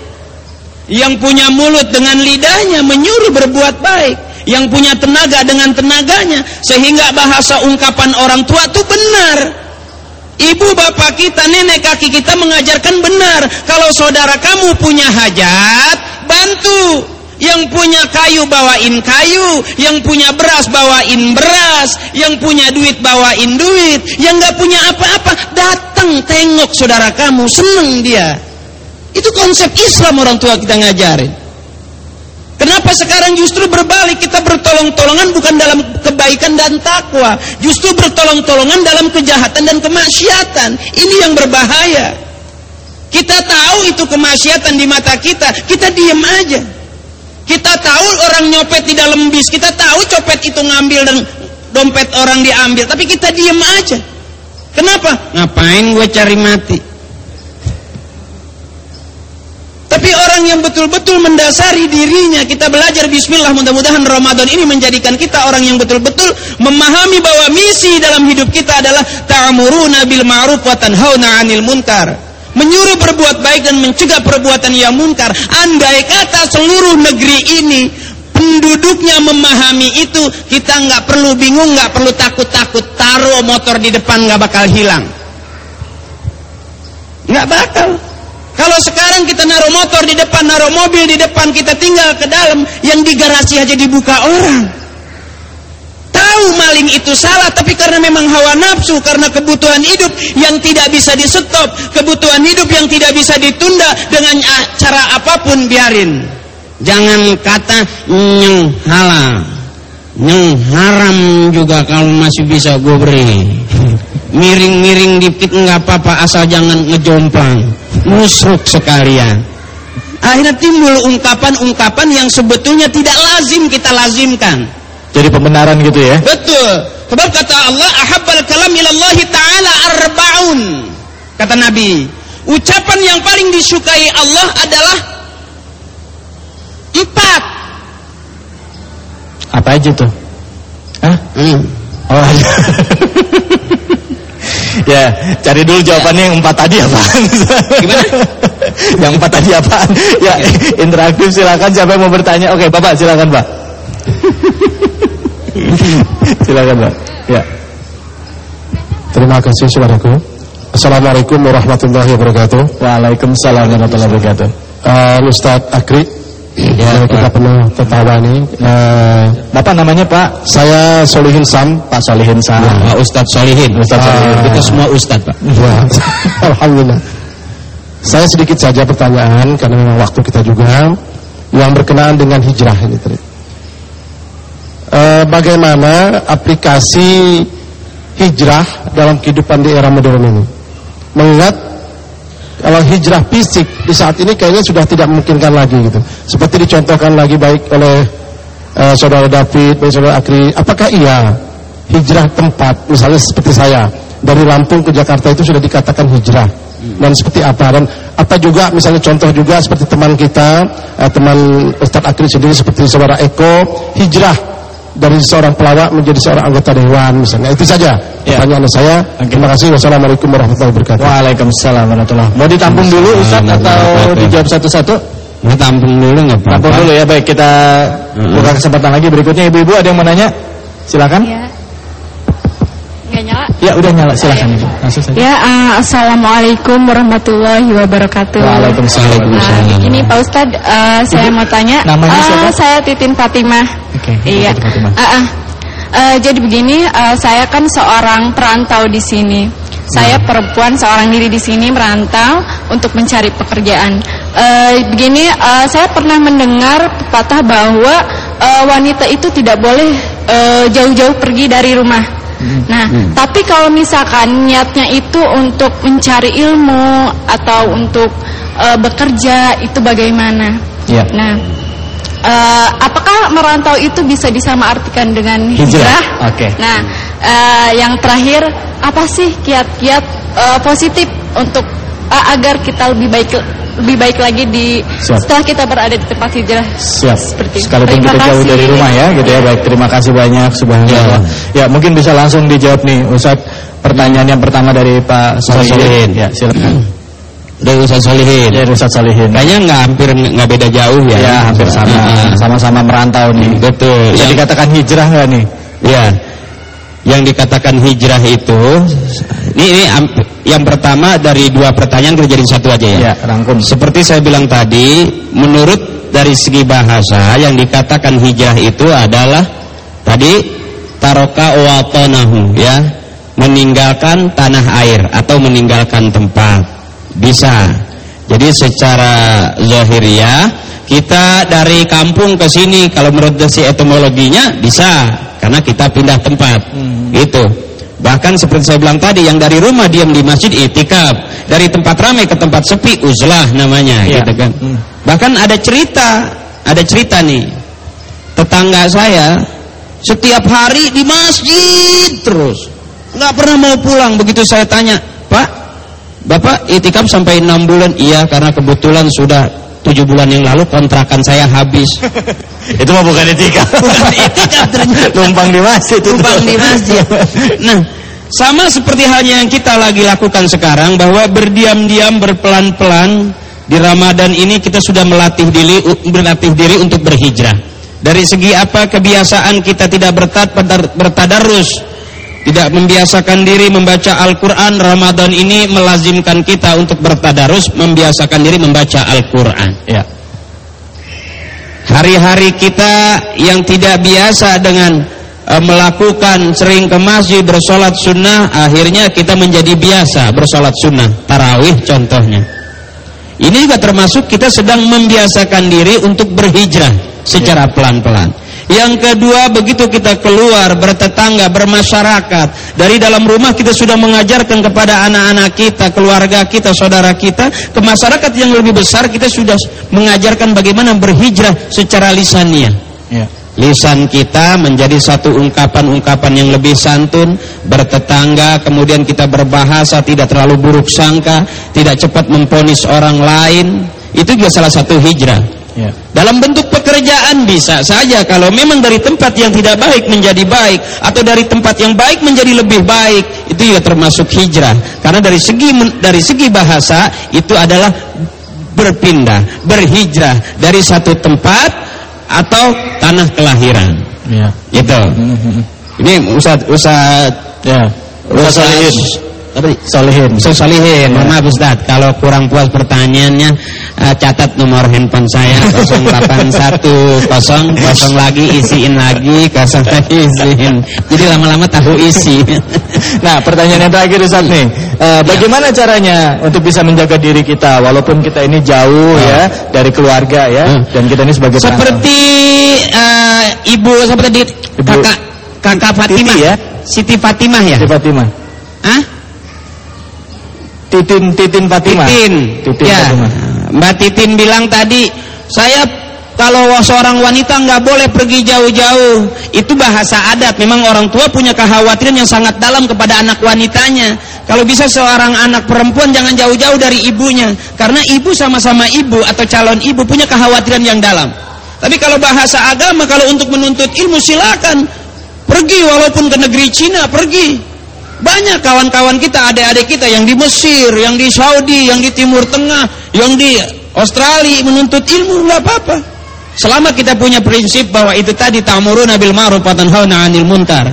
Yang punya mulut dengan lidahnya menyuruh berbuat baik. Yang punya tenaga dengan tenaganya sehingga bahasa ungkapan orang tua itu benar. Ibu bapak kita, nenek kaki kita mengajarkan benar. Kalau saudara kamu punya hajat, bantu. Yang punya kayu bawain kayu, yang punya beras bawain beras, yang punya duit bawain duit, yang nggak punya apa-apa datang tengok saudara kamu, seneng dia. Itu konsep Islam orang tua kita ngajarin. Kenapa sekarang justru berbalik kita bertolong-tolongan bukan dalam kebaikan dan takwa, justru bertolong-tolongan dalam kejahatan dan kemaksiatan. Ini yang berbahaya. Kita tahu itu kemaksiatan di mata kita, kita diem aja. Kita tahu orang nyopet di dalam bis, kita tahu copet itu ngambil dan dompet orang diambil, tapi kita diem aja. Kenapa? Ngapain gue cari mati? Tapi orang yang betul-betul mendasari dirinya, kita belajar bismillah mudah-mudahan Ramadan ini menjadikan kita orang yang betul-betul memahami bahwa misi dalam hidup kita adalah ta'muruna bil ma'ruf wa tanhauna 'anil munkar menyuruh berbuat baik dan mencegah perbuatan yang munkar. Andai kata seluruh negeri ini penduduknya memahami itu, kita nggak perlu bingung, nggak perlu takut-takut. Taruh motor di depan nggak bakal hilang. Nggak bakal. Kalau sekarang kita naruh motor di depan, naruh mobil di depan, kita tinggal ke dalam, yang di garasi aja dibuka orang. Tahu maling itu salah tapi karena memang hawa nafsu karena kebutuhan hidup yang tidak bisa di stop kebutuhan hidup yang tidak bisa ditunda dengan cara apa pun biarin. Jangan kata nyeng halal nyeng haram juga kalau masih bisa gue beri miring-miring dikit nggak apa-apa asal jangan ngejomplang musruk sekalian akhirnya timbul ungkapan-ungkapan yang sebetulnya tidak lazim kita lazimkan jadi pembenaran gitu ya. Betul. Sebab kata Allah, ahabbal kalam ilallahi ta'ala arbaun. Kata Nabi, ucapan yang paling disukai Allah adalah empat. Apa aja tuh? Hah? Hmm. Oh. ya, cari dulu jawabannya yang empat tadi apa? Gimana? yang empat tadi apa? Ya, interaktif silakan siapa yang mau bertanya. Oke, Bapak silakan, Pak. Silakan Pak. Ya. Terima kasih saudaraku. Assalamualaikum warahmatullahi wabarakatuh. Waalaikumsalam warahmatullahi wabarakatuh. Uh, Ustaz Akri, ya, kita pernah tertawa nih. Uh, Bapak namanya Pak? Saya Solihin Sam. Pak Solihin Sam. Ya, Pak Ustadz Solihin. Ustadz uh, Solihin. Kita semua Ustadz Pak. Ya. Alhamdulillah. Saya sedikit saja pertanyaan karena memang waktu kita juga yang berkenaan dengan hijrah ini tadi eh, bagaimana aplikasi hijrah dalam kehidupan di era modern ini. Mengingat kalau hijrah fisik di saat ini kayaknya sudah tidak memungkinkan lagi gitu. Seperti dicontohkan lagi baik oleh eh, saudara David, baik saudara Akri. Apakah iya hijrah tempat, misalnya seperti saya dari Lampung ke Jakarta itu sudah dikatakan hijrah? dan seperti apa dan apa juga misalnya contoh juga seperti teman kita eh, teman Ustadz Akri sendiri seperti saudara Eko hijrah dari seorang pelawak menjadi seorang anggota dewan misalnya. Itu saja ya. pertanyaan saya. Okay. Terima kasih. Wassalamualaikum warahmatullahi wabarakatuh. Waalaikumsalam warahmatullahi Mau ditampung dulu Ustaz atau dijawab satu-satu? Mau tampung dulu nggak apa-apa. Tampung dulu ya. Baik, kita buka kesempatan lagi berikutnya ibu-ibu ada yang mau nanya? Silakan. Ya. Nggak nyala? Ya udah nyala silakan ibu. Langsung saja. Ya uh, assalamualaikum warahmatullahi wabarakatuh. Waalaikumsalam. Uh, ini Pak Ustad, uh, saya mau tanya. Namanya uh, siapa? Saya Titin Fatimah. Oke. Okay, iya. Fatimah. Uh, uh, uh, jadi begini, uh, saya kan seorang perantau di sini. Saya nah. perempuan seorang diri di sini merantau untuk mencari pekerjaan. Uh, begini, uh, saya pernah mendengar pepatah bahwa uh, wanita itu tidak boleh jauh-jauh uh, pergi dari rumah Nah, hmm. tapi kalau misalkan niatnya itu untuk mencari ilmu atau untuk uh, bekerja itu bagaimana? Yeah. Nah, uh, apakah merantau itu bisa disamaartikan dengan hijrah? hijrah? Oke. Okay. Nah, uh, yang terakhir apa sih kiat-kiat uh, positif untuk uh, agar kita lebih baik lebih baik lagi di Siap. setelah kita berada di tempat hijrah. Siap. Seperti sekalipun kita jauh dari rumah ya, gitu ya. Baik, terima kasih banyak subhanallah. Ya. ya, mungkin bisa langsung dijawab nih Ustaz pertanyaan yang pertama dari Pak Solihin. Ya, silakan. Dari Ustaz Solihin. Ya, Ustaz Solihin. Kayaknya nggak hampir nggak beda jauh ya. Ya, hampir sama. Sama-sama merantau nih. Betul. Bisa dikatakan hijrah nggak nih? Ya. Yang dikatakan hijrah itu Ini, ini yang pertama dari dua pertanyaan kita jadi satu aja ya. Ya, rangkum. Seperti saya bilang tadi, menurut dari segi bahasa yang dikatakan hijrah itu adalah tadi taroka watanahu ya, meninggalkan tanah air atau meninggalkan tempat. Bisa. Jadi secara zahiriah kita dari kampung ke sini kalau menurut si etimologinya bisa karena kita pindah tempat. Hmm. Itu. Bahkan seperti saya bilang tadi yang dari rumah diam di masjid itikaf, dari tempat ramai ke tempat sepi uzlah namanya ya. gitu kan. Hmm. Bahkan ada cerita, ada cerita nih. Tetangga saya setiap hari di masjid terus. nggak pernah mau pulang begitu saya tanya, "Pak, Bapak itikaf sampai enam bulan?" Iya, karena kebetulan sudah tujuh bulan yang lalu kontrakan saya habis. itu mah bukan itikaf. Bukan ternyata. Numpang di masjid. Numpang di masjid. Nah, sama seperti halnya yang kita lagi lakukan sekarang bahwa berdiam-diam berpelan-pelan di Ramadan ini kita sudah melatih diri berlatih diri untuk berhijrah. Dari segi apa kebiasaan kita tidak bertadarus tidak membiasakan diri membaca Al-Quran Ramadan ini melazimkan kita untuk bertadarus membiasakan diri membaca Al-Quran. Ya. hari-hari kita yang tidak biasa dengan uh, melakukan sering ke masjid bersolat sunnah akhirnya kita menjadi biasa bersolat sunnah. Tarawih contohnya ini juga termasuk kita sedang membiasakan diri untuk berhijrah secara ya. pelan-pelan ya. Yang kedua begitu kita keluar bertetangga bermasyarakat dari dalam rumah kita sudah mengajarkan kepada anak-anak kita, keluarga kita, saudara kita, ke masyarakat yang lebih besar kita sudah mengajarkan bagaimana berhijrah secara lisannya. Ya. Lisan kita menjadi satu ungkapan-ungkapan yang lebih santun, bertetangga, kemudian kita berbahasa tidak terlalu buruk sangka, tidak cepat memponis orang lain. Itu juga salah satu hijrah. Ya. Dalam bentuk pekerjaan bisa saja kalau memang dari tempat yang tidak baik menjadi baik atau dari tempat yang baik menjadi lebih baik itu juga termasuk hijrah karena dari segi dari segi bahasa itu adalah berpindah berhijrah dari satu tempat atau tanah kelahiran. Ya. Itu. Ini Ustaz Ustaz ya. Ustaz, Ustaz apa Solihin. Ustaz Solihin. Ya. Maaf Ustaz, kalau kurang puas pertanyaannya uh, catat nomor handphone saya 0810 kosong lagi isiin lagi kosong lagi isiin. Jadi lama-lama tahu isi. nah, pertanyaan yang terakhir Ustaz nih. Uh, bagaimana ya. caranya untuk bisa menjaga diri kita walaupun kita ini jauh oh. ya dari keluarga ya hmm. dan kita ini sebagai Seperti uh, ibu seperti ibu, kakak kakak Fatimah ya. Siti Fatimah ya? Siti Fatimah. Hah? Titin Titin Fatimah. Titin. Titin ya. Fatimah. Mbak Titin bilang tadi, saya kalau seorang wanita nggak boleh pergi jauh-jauh, itu bahasa adat. Memang orang tua punya kekhawatiran yang sangat dalam kepada anak wanitanya. Kalau bisa seorang anak perempuan jangan jauh-jauh dari ibunya, karena ibu sama-sama ibu atau calon ibu punya kekhawatiran yang dalam. Tapi kalau bahasa agama, kalau untuk menuntut ilmu silakan pergi walaupun ke negeri Cina pergi. Banyak kawan-kawan kita, adik-adik kita yang di Mesir, yang di Saudi, yang di Timur Tengah, yang di Australia menuntut ilmu nggak apa-apa. Selama kita punya prinsip bahwa itu tadi ta'muruna bil ma'ruf wa tanhauna 'anil munkar.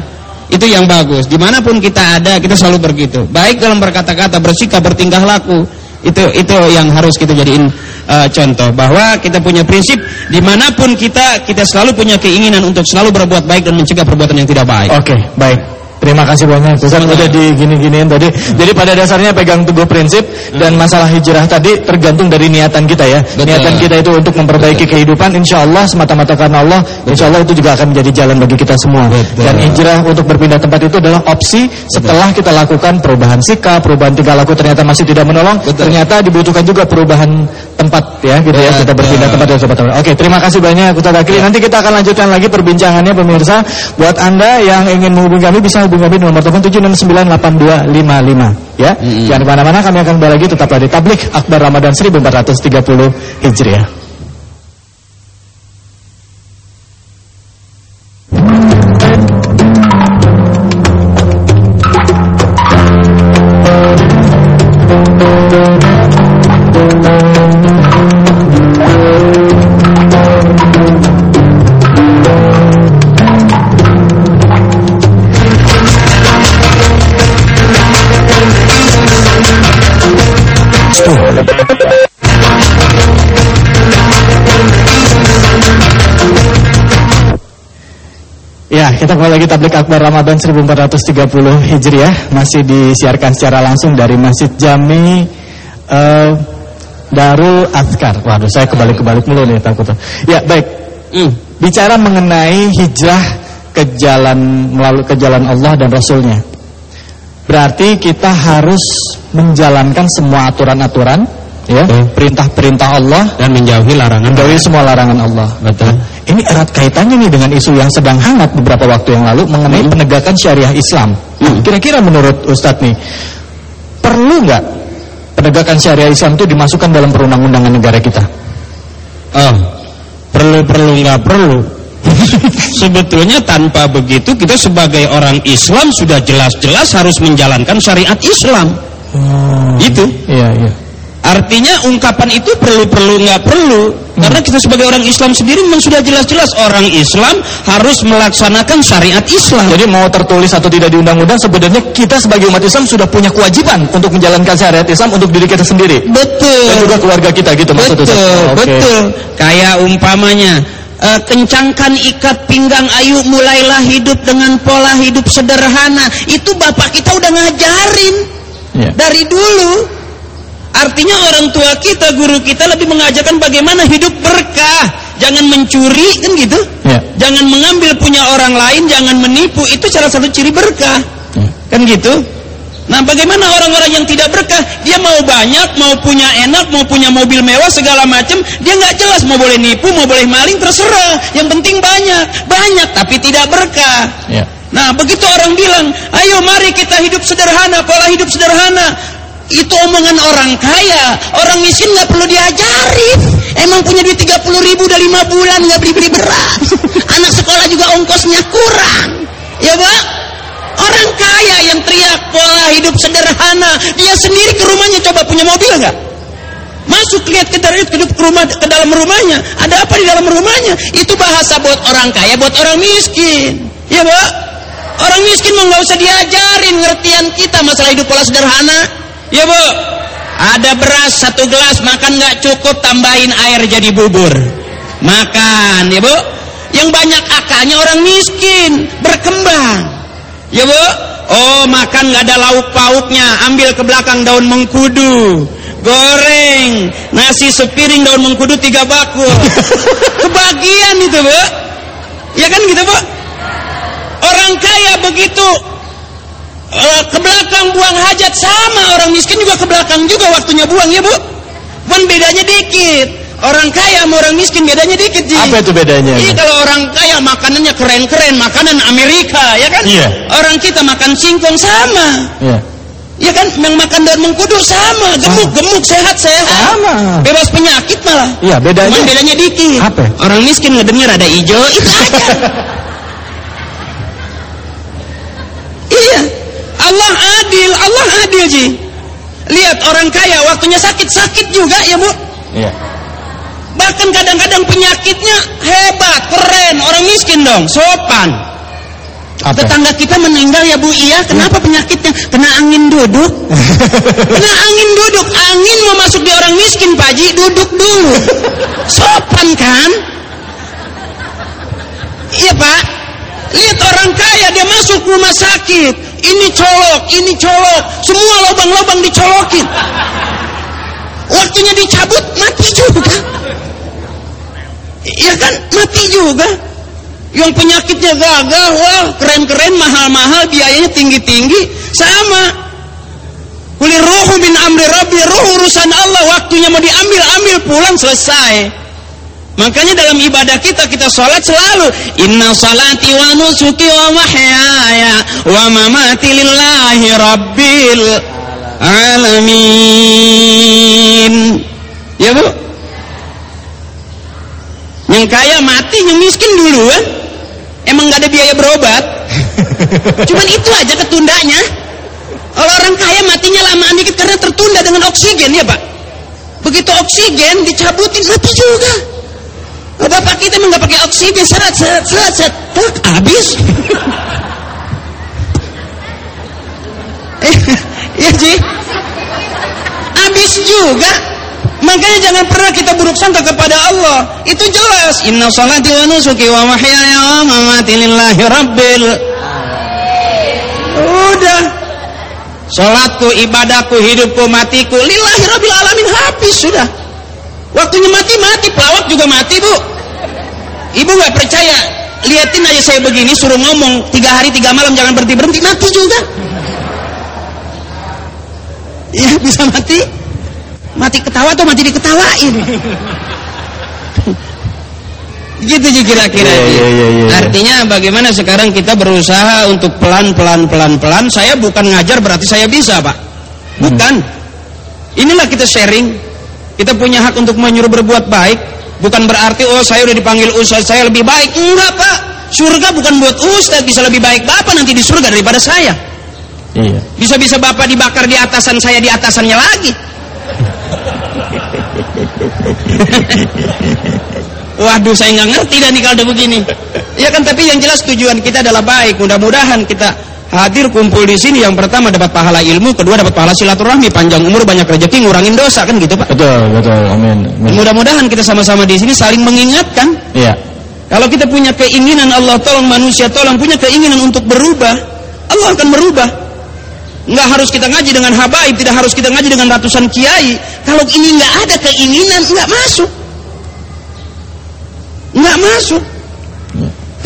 Itu yang bagus. Di mana pun kita ada, kita selalu begitu. Baik dalam berkata-kata, bersikap, bertingkah laku. Itu itu yang harus kita jadiin uh, contoh bahwa kita punya prinsip di mana pun kita kita selalu punya keinginan untuk selalu berbuat baik dan mencegah perbuatan yang tidak baik. Oke, okay, baik. Terima kasih banyak Ustaz udah digini-giniin tadi. Jadi pada dasarnya pegang teguh prinsip dan masalah hijrah tadi tergantung dari niatan kita ya. Betul. Niatan kita itu untuk memperbaiki Betul. kehidupan insya Allah semata-mata karena Allah, insya Allah itu juga akan menjadi jalan bagi kita semua. Betul. Dan hijrah untuk berpindah tempat itu adalah opsi setelah kita lakukan perubahan sikap, perubahan tingkah laku ternyata masih tidak menolong. Betul. Ternyata dibutuhkan juga perubahan tempat ya gitu ya kita berpindah tempat ya sobat Oke, terima kasih banyak Ustaz Akili. Ya. Nanti kita akan lanjutkan lagi perbincangannya pemirsa. Buat Anda yang ingin menghubungi kami bisa hubungi kami nomor telepon 7698255 ya. Mm -hmm. Jangan ke mana-mana kami akan kembali lagi tetaplah di Tablik Akbar Ramadan 1430 Hijriah. Kita kembali lagi tablik akbar Ramadan 1430 Hijriah masih disiarkan secara langsung dari Masjid Jami uh, Darul Azkar. Waduh, saya kebalik-kebalik mulu nih takut. Ya, baik. Hmm. Bicara mengenai hijrah ke jalan melalui ke jalan Allah dan Rasulnya. Berarti kita harus menjalankan semua aturan-aturan ya, perintah-perintah Allah Dan menjauhi larangan. menjauhi semua larangan Allah. Betul. Ini erat kaitannya nih dengan isu yang sedang hangat beberapa waktu yang lalu mengenai penegakan syariah Islam. Hmm. Kira-kira menurut Ustadz nih, perlu nggak penegakan syariah Islam itu dimasukkan dalam perundang-undangan negara kita? Oh, perlu-perlu nggak perlu. Sebetulnya tanpa begitu kita sebagai orang Islam sudah jelas-jelas harus menjalankan syariat Islam. Itu. Iya, iya. Artinya ungkapan itu perlu-perlu nggak perlu. Karena kita sebagai orang Islam sendiri memang sudah jelas-jelas orang Islam harus melaksanakan syariat Islam. Jadi mau tertulis atau tidak di undang-undang sebenarnya kita sebagai umat Islam sudah punya kewajiban untuk menjalankan syariat Islam untuk diri kita sendiri betul. dan juga keluarga kita gitu maksud Betul. Oke. betul. Kayak umpamanya eh, kencangkan ikat pinggang ayu mulailah hidup dengan pola hidup sederhana. Itu bapak kita udah ngajarin Iya. dari dulu. Artinya orang tua kita, guru kita lebih mengajarkan bagaimana hidup berkah. Jangan mencuri kan gitu. Iya. Jangan mengambil punya orang lain, jangan menipu. Itu salah satu ciri berkah. Iya. Kan gitu? Nah bagaimana orang-orang yang tidak berkah Dia mau banyak, mau punya enak, mau punya mobil mewah segala macam Dia nggak jelas mau boleh nipu, mau boleh maling terserah Yang penting banyak, banyak tapi tidak berkah Iya. Nah begitu orang bilang Ayo mari kita hidup sederhana, pola hidup sederhana Itu omongan orang kaya Orang miskin nggak perlu diajarin Emang punya duit 30 ribu udah 5 bulan nggak beli-beli beras Anak sekolah juga ongkosnya kurang Ya pak Orang kaya yang teriak pola hidup sederhana, dia sendiri ke rumahnya coba punya mobil nggak? Masuk lihat ke dalam ke, ke rumah ke dalam rumahnya, ada apa di dalam rumahnya? Itu bahasa buat orang kaya, buat orang miskin. Ya, Pak? Orang miskin mau nggak usah diajarin ngertian kita masalah hidup pola sederhana. Ya, Bu. Ada beras satu gelas makan nggak cukup tambahin air jadi bubur. Makan, ya, Bu. Yang banyak akalnya orang miskin, berkembang. Ya bu, oh makan nggak ada lauk pauknya, ambil ke belakang daun mengkudu, goreng, nasi sepiring daun mengkudu tiga bakul, kebagian itu bu, ya kan gitu bu. Orang kaya begitu eh, ke belakang buang hajat sama orang miskin juga ke belakang juga waktunya buang ya bu. Cuman bedanya dikit. Orang kaya sama orang miskin bedanya dikit Ji. Apa itu bedanya? Iya kalau orang kaya makanannya keren-keren, makanan Amerika, ya kan? Iya. Orang kita makan singkong sama. Iya. Ya kan? Yang makan daun mengkudu sama, gemuk-gemuk, sehat-sehat. Sama. Bebas penyakit malah. Iya, bedanya. Cuman bedanya dikit. Apa? Orang miskin ngedengar ada hijau, itu aja. iya. Allah adil, Allah adil, Ji. Lihat orang kaya waktunya sakit-sakit juga ya, Bu. Iya. Bahkan kadang-kadang penyakitnya hebat, keren. Orang miskin dong, sopan. Apa? Tetangga kita meninggal ya Bu, iya. Kenapa penyakitnya? Kena angin duduk. Kena angin duduk. Angin mau masuk di orang miskin, Pak Ji, duduk dulu. Sopan kan? Iya, Pak. Lihat orang kaya dia masuk rumah sakit. Ini colok, ini colok. Semua lubang-lubang dicolokin. Waktunya dicabut, mati juga. Iya kan, mati juga. Yang penyakitnya gagal, wah keren-keren, mahal-mahal, biayanya tinggi-tinggi, sama. Kuli ruhu min amri rabbi, ruh urusan Allah, waktunya mau diambil, ambil pulang, selesai. Makanya dalam ibadah kita, kita sholat selalu. Inna salati wa nusuki wa mahyaya wa mamati lillahi rabbil alamin. Ya bu? Yang kaya mati, yang miskin duluan. Emang gak ada biaya berobat. Cuman itu aja ketundanya. Kalau orang kaya matinya lamaan dikit karena tertunda dengan oksigen ya pak. Begitu oksigen dicabutin mati juga. Oh, bapak kita gak pakai oksigen serat serat serat serat Tuk, habis. Iya Ji. Habis juga. Makanya jangan pernah kita buruk sangka kepada Allah. Itu jelas. Inna salati wa nusuki wa mahyaya wa mamati lillahi rabbil. Udah. Salatku, ibadahku, hidupku, matiku lillahi rabbil alamin habis sudah. Waktunya mati mati, pelawak juga mati, Bu. Ibu nggak percaya? Liatin aja saya begini suruh ngomong tiga hari tiga malam jangan berhenti berhenti mati juga. Iya bisa mati? Mati ketawa atau mati diketawain gitu sih kira-kira. Iya, iya, iya, iya. artinya bagaimana sekarang kita berusaha untuk pelan-pelan pelan-pelan saya bukan ngajar berarti saya bisa pak. Bukan. Inilah kita sharing. Kita punya hak untuk menyuruh berbuat baik bukan berarti oh saya udah dipanggil ustaz saya lebih baik enggak pak surga bukan buat ustaz bisa lebih baik bapak nanti di surga daripada saya Iya. bisa-bisa bapak dibakar di atasan saya di atasannya lagi Waduh saya nggak ngerti dan kalau begini. Ya kan tapi yang jelas tujuan kita adalah baik. Mudah-mudahan kita hadir kumpul di sini yang pertama dapat pahala ilmu, kedua dapat pahala silaturahmi, panjang umur, banyak rezeki, ngurangin dosa kan gitu Pak. Betul, betul. Amin. Amin. Mudah-mudahan kita sama-sama di sini saling mengingatkan. Iya. Kalau kita punya keinginan Allah tolong manusia tolong punya keinginan untuk berubah, Allah akan merubah. Nggak harus kita ngaji dengan habaib, tidak harus kita ngaji dengan ratusan kiai. Kalau ini nggak ada keinginan, nggak masuk. Nggak masuk.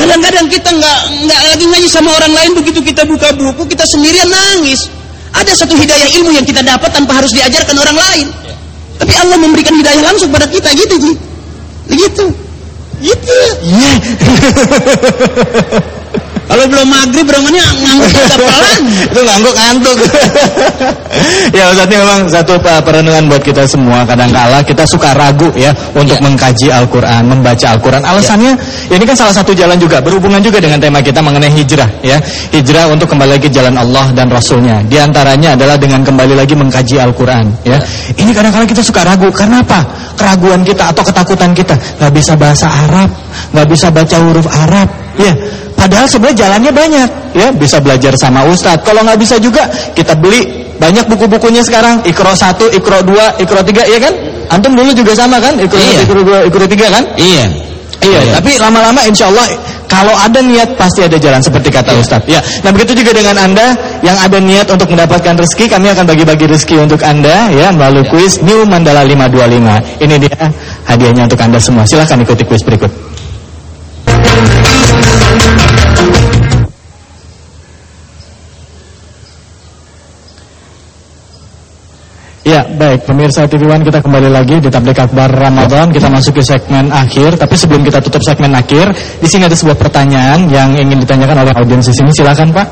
Kadang-kadang kita nggak nggak lagi ngaji sama orang lain begitu kita buka buku kita sendirian nangis. Ada satu hidayah ilmu yang kita dapat tanpa harus diajarkan orang lain. Tapi Allah memberikan hidayah langsung pada kita gitu Ji. Begitu. Gitu. Iya. Kalau belum maghrib romannya ngangguk. Itu ngangguk ngantuk. ya Ustaz ini memang satu uh, perenungan buat kita semua. Kadangkala kita suka ragu ya untuk Ya. mengkaji Al-Qur'an, membaca Al-Qur'an. Alasannya ini kan salah satu jalan juga berhubungan juga dengan tema kita mengenai hijrah ya. Hijrah untuk kembali lagi jalan Allah dan Rasulnya. Di antaranya adalah dengan kembali lagi mengkaji Al-Qur'an ya. Ini kadang-kala kita suka ragu. Karena apa? Keraguan kita atau ketakutan kita nggak bisa bahasa Arab, nggak bisa baca huruf Arab. Ya, Padahal sebenarnya jalannya banyak, ya bisa belajar sama ustadz. Kalau nggak bisa juga kita beli banyak buku-bukunya sekarang. Ikro 1, Ikro 2, Ikro 3, ya kan? Antum dulu juga sama kan? Ikro Iya. 1, Ikro 2, Ikro 3 kan? Iya. Iya, tapi lama-lama insya Allah kalau ada niat pasti ada jalan seperti kata Ustadz. Ya, nah begitu juga dengan anda yang ada niat untuk mendapatkan rezeki, kami akan bagi-bagi rezeki untuk anda ya melalui kuis New Mandala 525. Ini dia hadiahnya untuk anda semua. Silahkan ikuti kuis berikut. Ya, baik. Pemirsa TV One kita kembali lagi di Tablik Akbar Ramadan. Kita masuk ke segmen akhir. Tapi sebelum kita tutup segmen akhir, di sini ada sebuah pertanyaan yang ingin ditanyakan oleh audiens di sini. Silakan, Pak.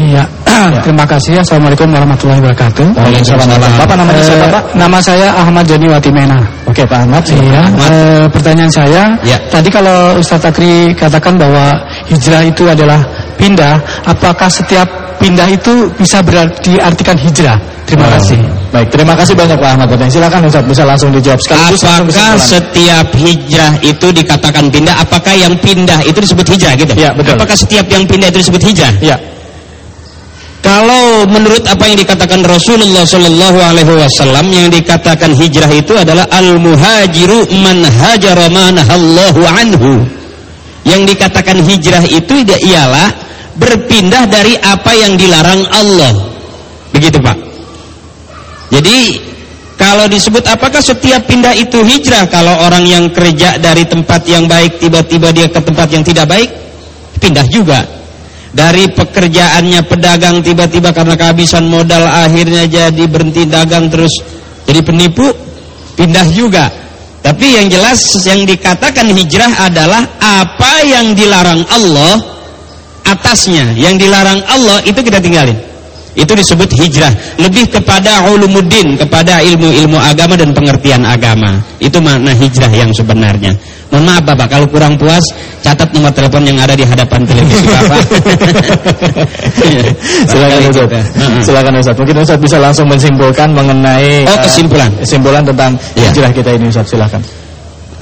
Iya, terima kasih. Assalamualaikum warahmatullahi wabarakatuh. Waalaikumsalam. Bapak namanya siapa, Pak? Nama saya Ahmad Joni Watimena. Oke, Pak Ahmad. Iya, eh, pertanyaan saya, Ya. tadi kalau Ustaz Takri katakan bahwa hijrah itu adalah pindah, apakah setiap pindah itu bisa berarti diartikan hijrah? Terima Oh, kasih. Baik, terima kasih banyak Pak Ahmad. Dan silakan Ustaz bisa langsung dijawab sekaligus. Apakah setiap hijrah itu dikatakan pindah? Apakah yang pindah itu disebut hijrah gitu? Iya, betul. Apakah setiap yang pindah itu disebut hijrah? Ya, Kalau menurut apa yang dikatakan Rasulullah Shallallahu Alaihi Wasallam yang dikatakan hijrah itu adalah al muhajiru man hajara manahallahu anhu. Yang dikatakan hijrah itu dia- ialah berpindah dari apa yang dilarang Allah. Begitu Pak. Jadi kalau disebut apakah setiap pindah itu hijrah kalau orang yang kerja dari tempat yang baik tiba-tiba dia ke tempat yang tidak baik pindah juga dari pekerjaannya pedagang tiba-tiba karena kehabisan modal akhirnya jadi berhenti dagang terus jadi penipu pindah juga tapi yang jelas yang dikatakan hijrah adalah apa yang dilarang Allah atasnya yang dilarang Allah itu kita tinggalin itu disebut hijrah lebih kepada ulumuddin kepada ilmu-ilmu agama dan pengertian agama itu makna hijrah yang sebenarnya mohon maaf Bapak kalau kurang puas catat nomor telepon yang ada di hadapan televisi Bapak silakan Barangkali Ustaz. Silakan Ustaz. Mungkin Ustaz bisa langsung menyimpulkan mengenai Oh, eh, kesimpulan. kesimpulan tentang Ya. hijrah kita ini Ustaz. Silakan.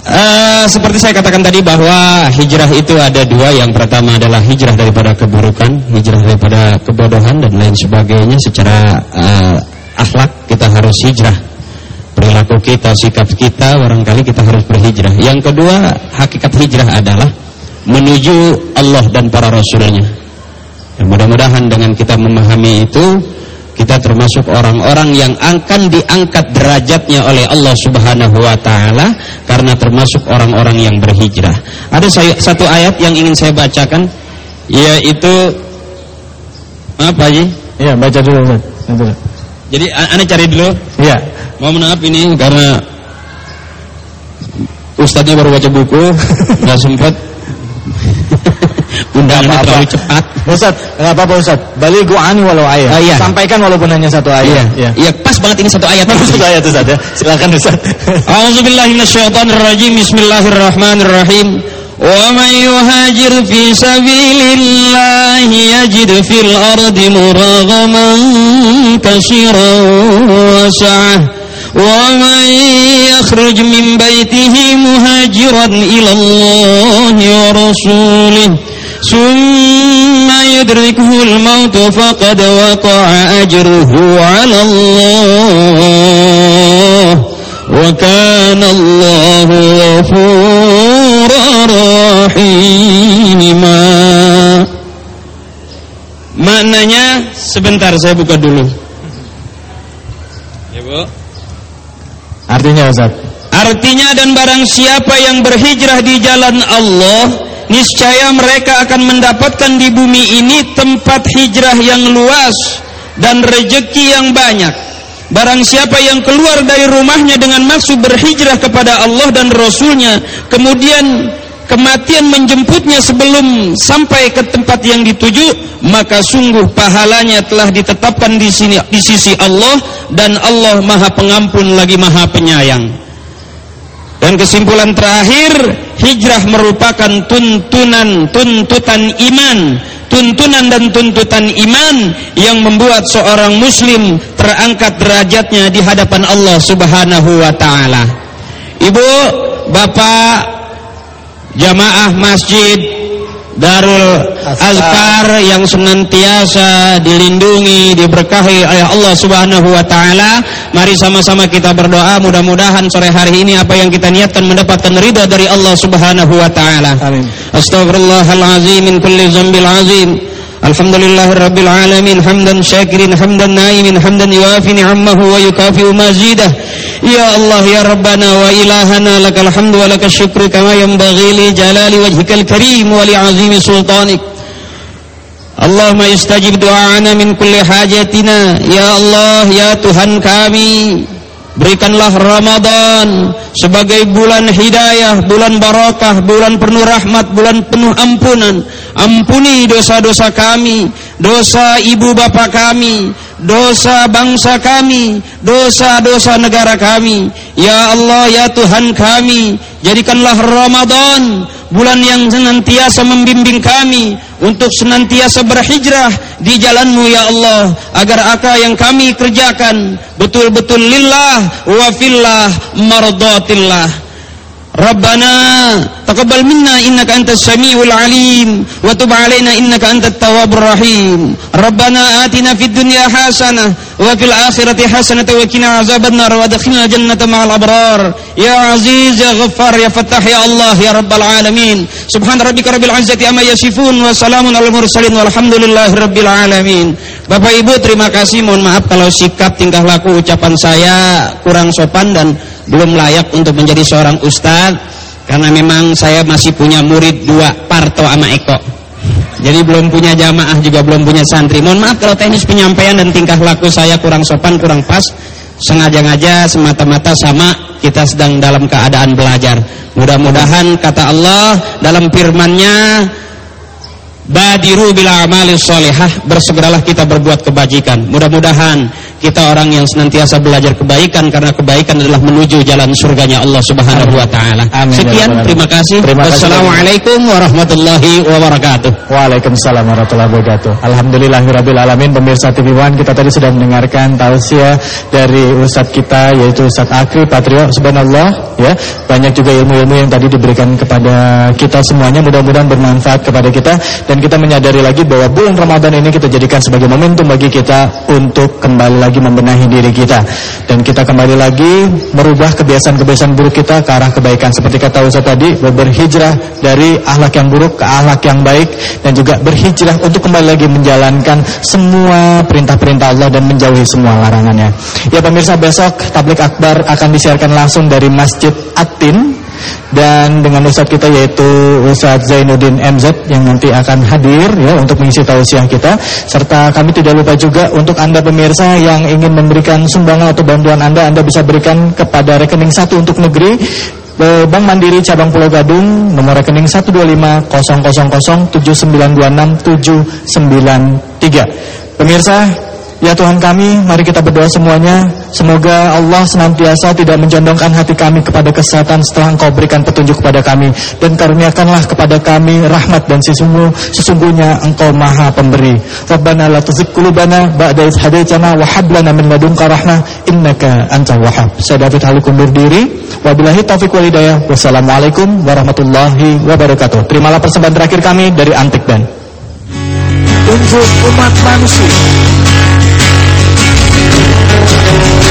Eh, seperti saya katakan tadi bahwa hijrah itu ada dua. Yang pertama adalah hijrah daripada keburukan, hijrah daripada kebodohan dan lain sebagainya. Secara eh, akhlak kita harus hijrah. Perilaku kita, sikap kita, barangkali kita harus berhijrah. Yang kedua, hakikat hijrah adalah menuju Allah dan para rasulnya. Ya, mudah-mudahan dengan kita memahami itu, kita termasuk orang-orang yang akan diangkat derajatnya oleh Allah Subhanahu wa taala karena termasuk orang-orang yang berhijrah. Ada saya, satu ayat yang ingin saya bacakan yaitu apa sih? Iya, baca dulu, Ustaz. Jadi anda cari dulu. Iya. Mohon maaf ini karena Ustadznya baru baca buku, nggak sempat. Undangannya terlalu cepat. Ustaz, enggak apa-apa Ustaz. Balighu ani walau ayat. Ah, iya. Sampaikan walaupun hanya satu ayat. Iya, iya pas banget ini satu ayat. satu ayat Ustaz ya. Silakan Ustaz. A'udzubillahi minasyaitonirrajim. Bismillahirrahmanirrahim. ومن يهاجر في سبيل الله يجد في الأرض مراغما كثيرا وسعة ومن يخرج من بيته مهاجرا إلى الله ورسوله ثم يدركه الموت فقد وقع أجره على الله وكان الله غفورا رحيما Maknanya sebentar saya buka dulu. Ya, Bu. Artinya Ustaz. Artinya dan barang siapa yang berhijrah di jalan Allah, niscaya mereka akan mendapatkan di bumi ini tempat hijrah yang luas dan rejeki yang banyak. Barang siapa yang keluar dari rumahnya dengan maksud berhijrah kepada Allah dan Rasulnya, kemudian kematian menjemputnya sebelum sampai ke tempat yang dituju, maka sungguh pahalanya telah ditetapkan di sini di sisi Allah dan Allah Maha Pengampun lagi Maha Penyayang. Dan kesimpulan terakhir, hijrah merupakan tuntunan tuntutan iman, tuntunan dan tuntutan iman yang membuat seorang muslim terangkat derajatnya di hadapan Allah Subhanahu wa taala. Ibu, Bapak, jamaah masjid Darul Azkar yang senantiasa dilindungi, diberkahi oleh Allah Subhanahu wa taala. Mari sama-sama kita berdoa mudah-mudahan sore hari ini apa yang kita niatkan mendapatkan ridha dari Allah Subhanahu wa taala. Amin. Astaghfirullahalazim min kulli dzambil azim. Hamdan naimin hamdan yuafi ni'amahu wa yukafi'u mazidah. Ya Allah ya Rabbana wa ilahana lakal hamdu wa lakal syukru kama yanbaghi li jalali wajhikal karim wa li azimi sultanik. Allahumma istajib du'ana min kulli hajatina. Ya Allah ya Tuhan kami, Berikanlah Ramadan sebagai bulan hidayah, bulan barakah, bulan penuh rahmat, bulan penuh ampunan. Ampuni dosa-dosa kami, dosa ibu bapak kami, dosa bangsa kami, dosa-dosa negara kami. Ya Allah, ya Tuhan kami, jadikanlah Ramadan bulan yang senantiasa membimbing kami untuk senantiasa berhijrah di jalanmu ya Allah agar apa yang kami kerjakan betul-betul lillah wa fillah mardatillah Rabbana taqabbal minna innaka antas samiul alim wa tub alaina innaka antat tawwabur rahim. Rabbana atina fid dunya hasanah wa fil akhirati hasanah wa qina azabannar wa adkhilna jannata ma'al abrar. Ya aziz ya ghaffar ya fattah ya Allah ya rabbal alamin. Subhan rabbika rabbil izzati amma yasifun wa salamun alal mursalin walhamdulillahi rabbil alamin. Bapak Ibu terima kasih mohon maaf kalau sikap tingkah laku ucapan saya kurang sopan dan belum layak untuk menjadi seorang ustaz karena memang saya masih punya murid dua Parto sama Eko. Jadi belum punya jamaah juga belum punya santri. Mohon maaf kalau teknis penyampaian dan tingkah laku saya kurang sopan kurang pas. Sengaja-ngaja semata-mata sama kita sedang dalam keadaan belajar. Mudah-mudahan kata Allah dalam firman-Nya Badiru bila amali solehah Bersegeralah kita berbuat kebajikan. Mudah-mudahan kita orang yang senantiasa belajar kebaikan Karena kebaikan adalah menuju jalan surganya Allah subhanahu wa ta'ala. Sekian, terima kasih. Terima kasih. Wassalamualaikum warahmatullahi wabarakatuh. Waalaikumsalam warahmatullahi wabarakatuh. Alhamdulillahirabbil Pemirsa TV One kita tadi sudah mendengarkan tausiah dari ustadz kita yaitu Ustadz Akri Patrio. Subhanallah ya. Banyak juga ilmu-ilmu yang tadi diberikan kepada kita semuanya. Mudah-mudahan bermanfaat kepada kita. Dan kita menyadari lagi bahwa bulan Ramadan ini kita jadikan sebagai momentum bagi kita untuk kembali lagi membenahi diri kita. Dan kita kembali lagi merubah kebiasaan-kebiasaan buruk kita ke arah kebaikan. Seperti kata Ustaz tadi berhijrah dari akhlak yang buruk ke akhlak yang baik dan juga berhijrah untuk kembali lagi menjalankan semua perintah-perintah Allah dan menjauhi semua larangannya. Ya pemirsa besok tablik akbar akan disiarkan langsung dari Masjid Atin dan dengan ustadz kita yaitu Ustadz Zainuddin MZ yang nanti akan hadir ya untuk mengisi tausiah kita. Serta kami tidak lupa juga untuk Anda pemirsa yang ingin memberikan sumbangan atau bantuan Anda Anda bisa berikan kepada rekening satu untuk negeri eh, Bank Mandiri Cabang Pulau Gadung nomor rekening 12500796793 Pemirsa Ya Tuhan kami, mari kita berdoa semuanya. Semoga Allah senantiasa tidak menjondongkan hati kami kepada kesehatan setelah Engkau berikan petunjuk kepada kami. Dan karuniakanlah kepada kami rahmat dan sesungguh, sesungguhnya Engkau maha pemberi. Rabbana la tuzigh qulubana ba'da idh hadaitana wa hab lana min ladunka rahmah innaka antal wahhab. Saya David Halukum berdiri. Wabillahi taufik wal hidayah. Wassalamualaikum warahmatullahi wabarakatuh. Terimalah persembahan terakhir kami dari Antik Band. Untuk umat manusia Thank you.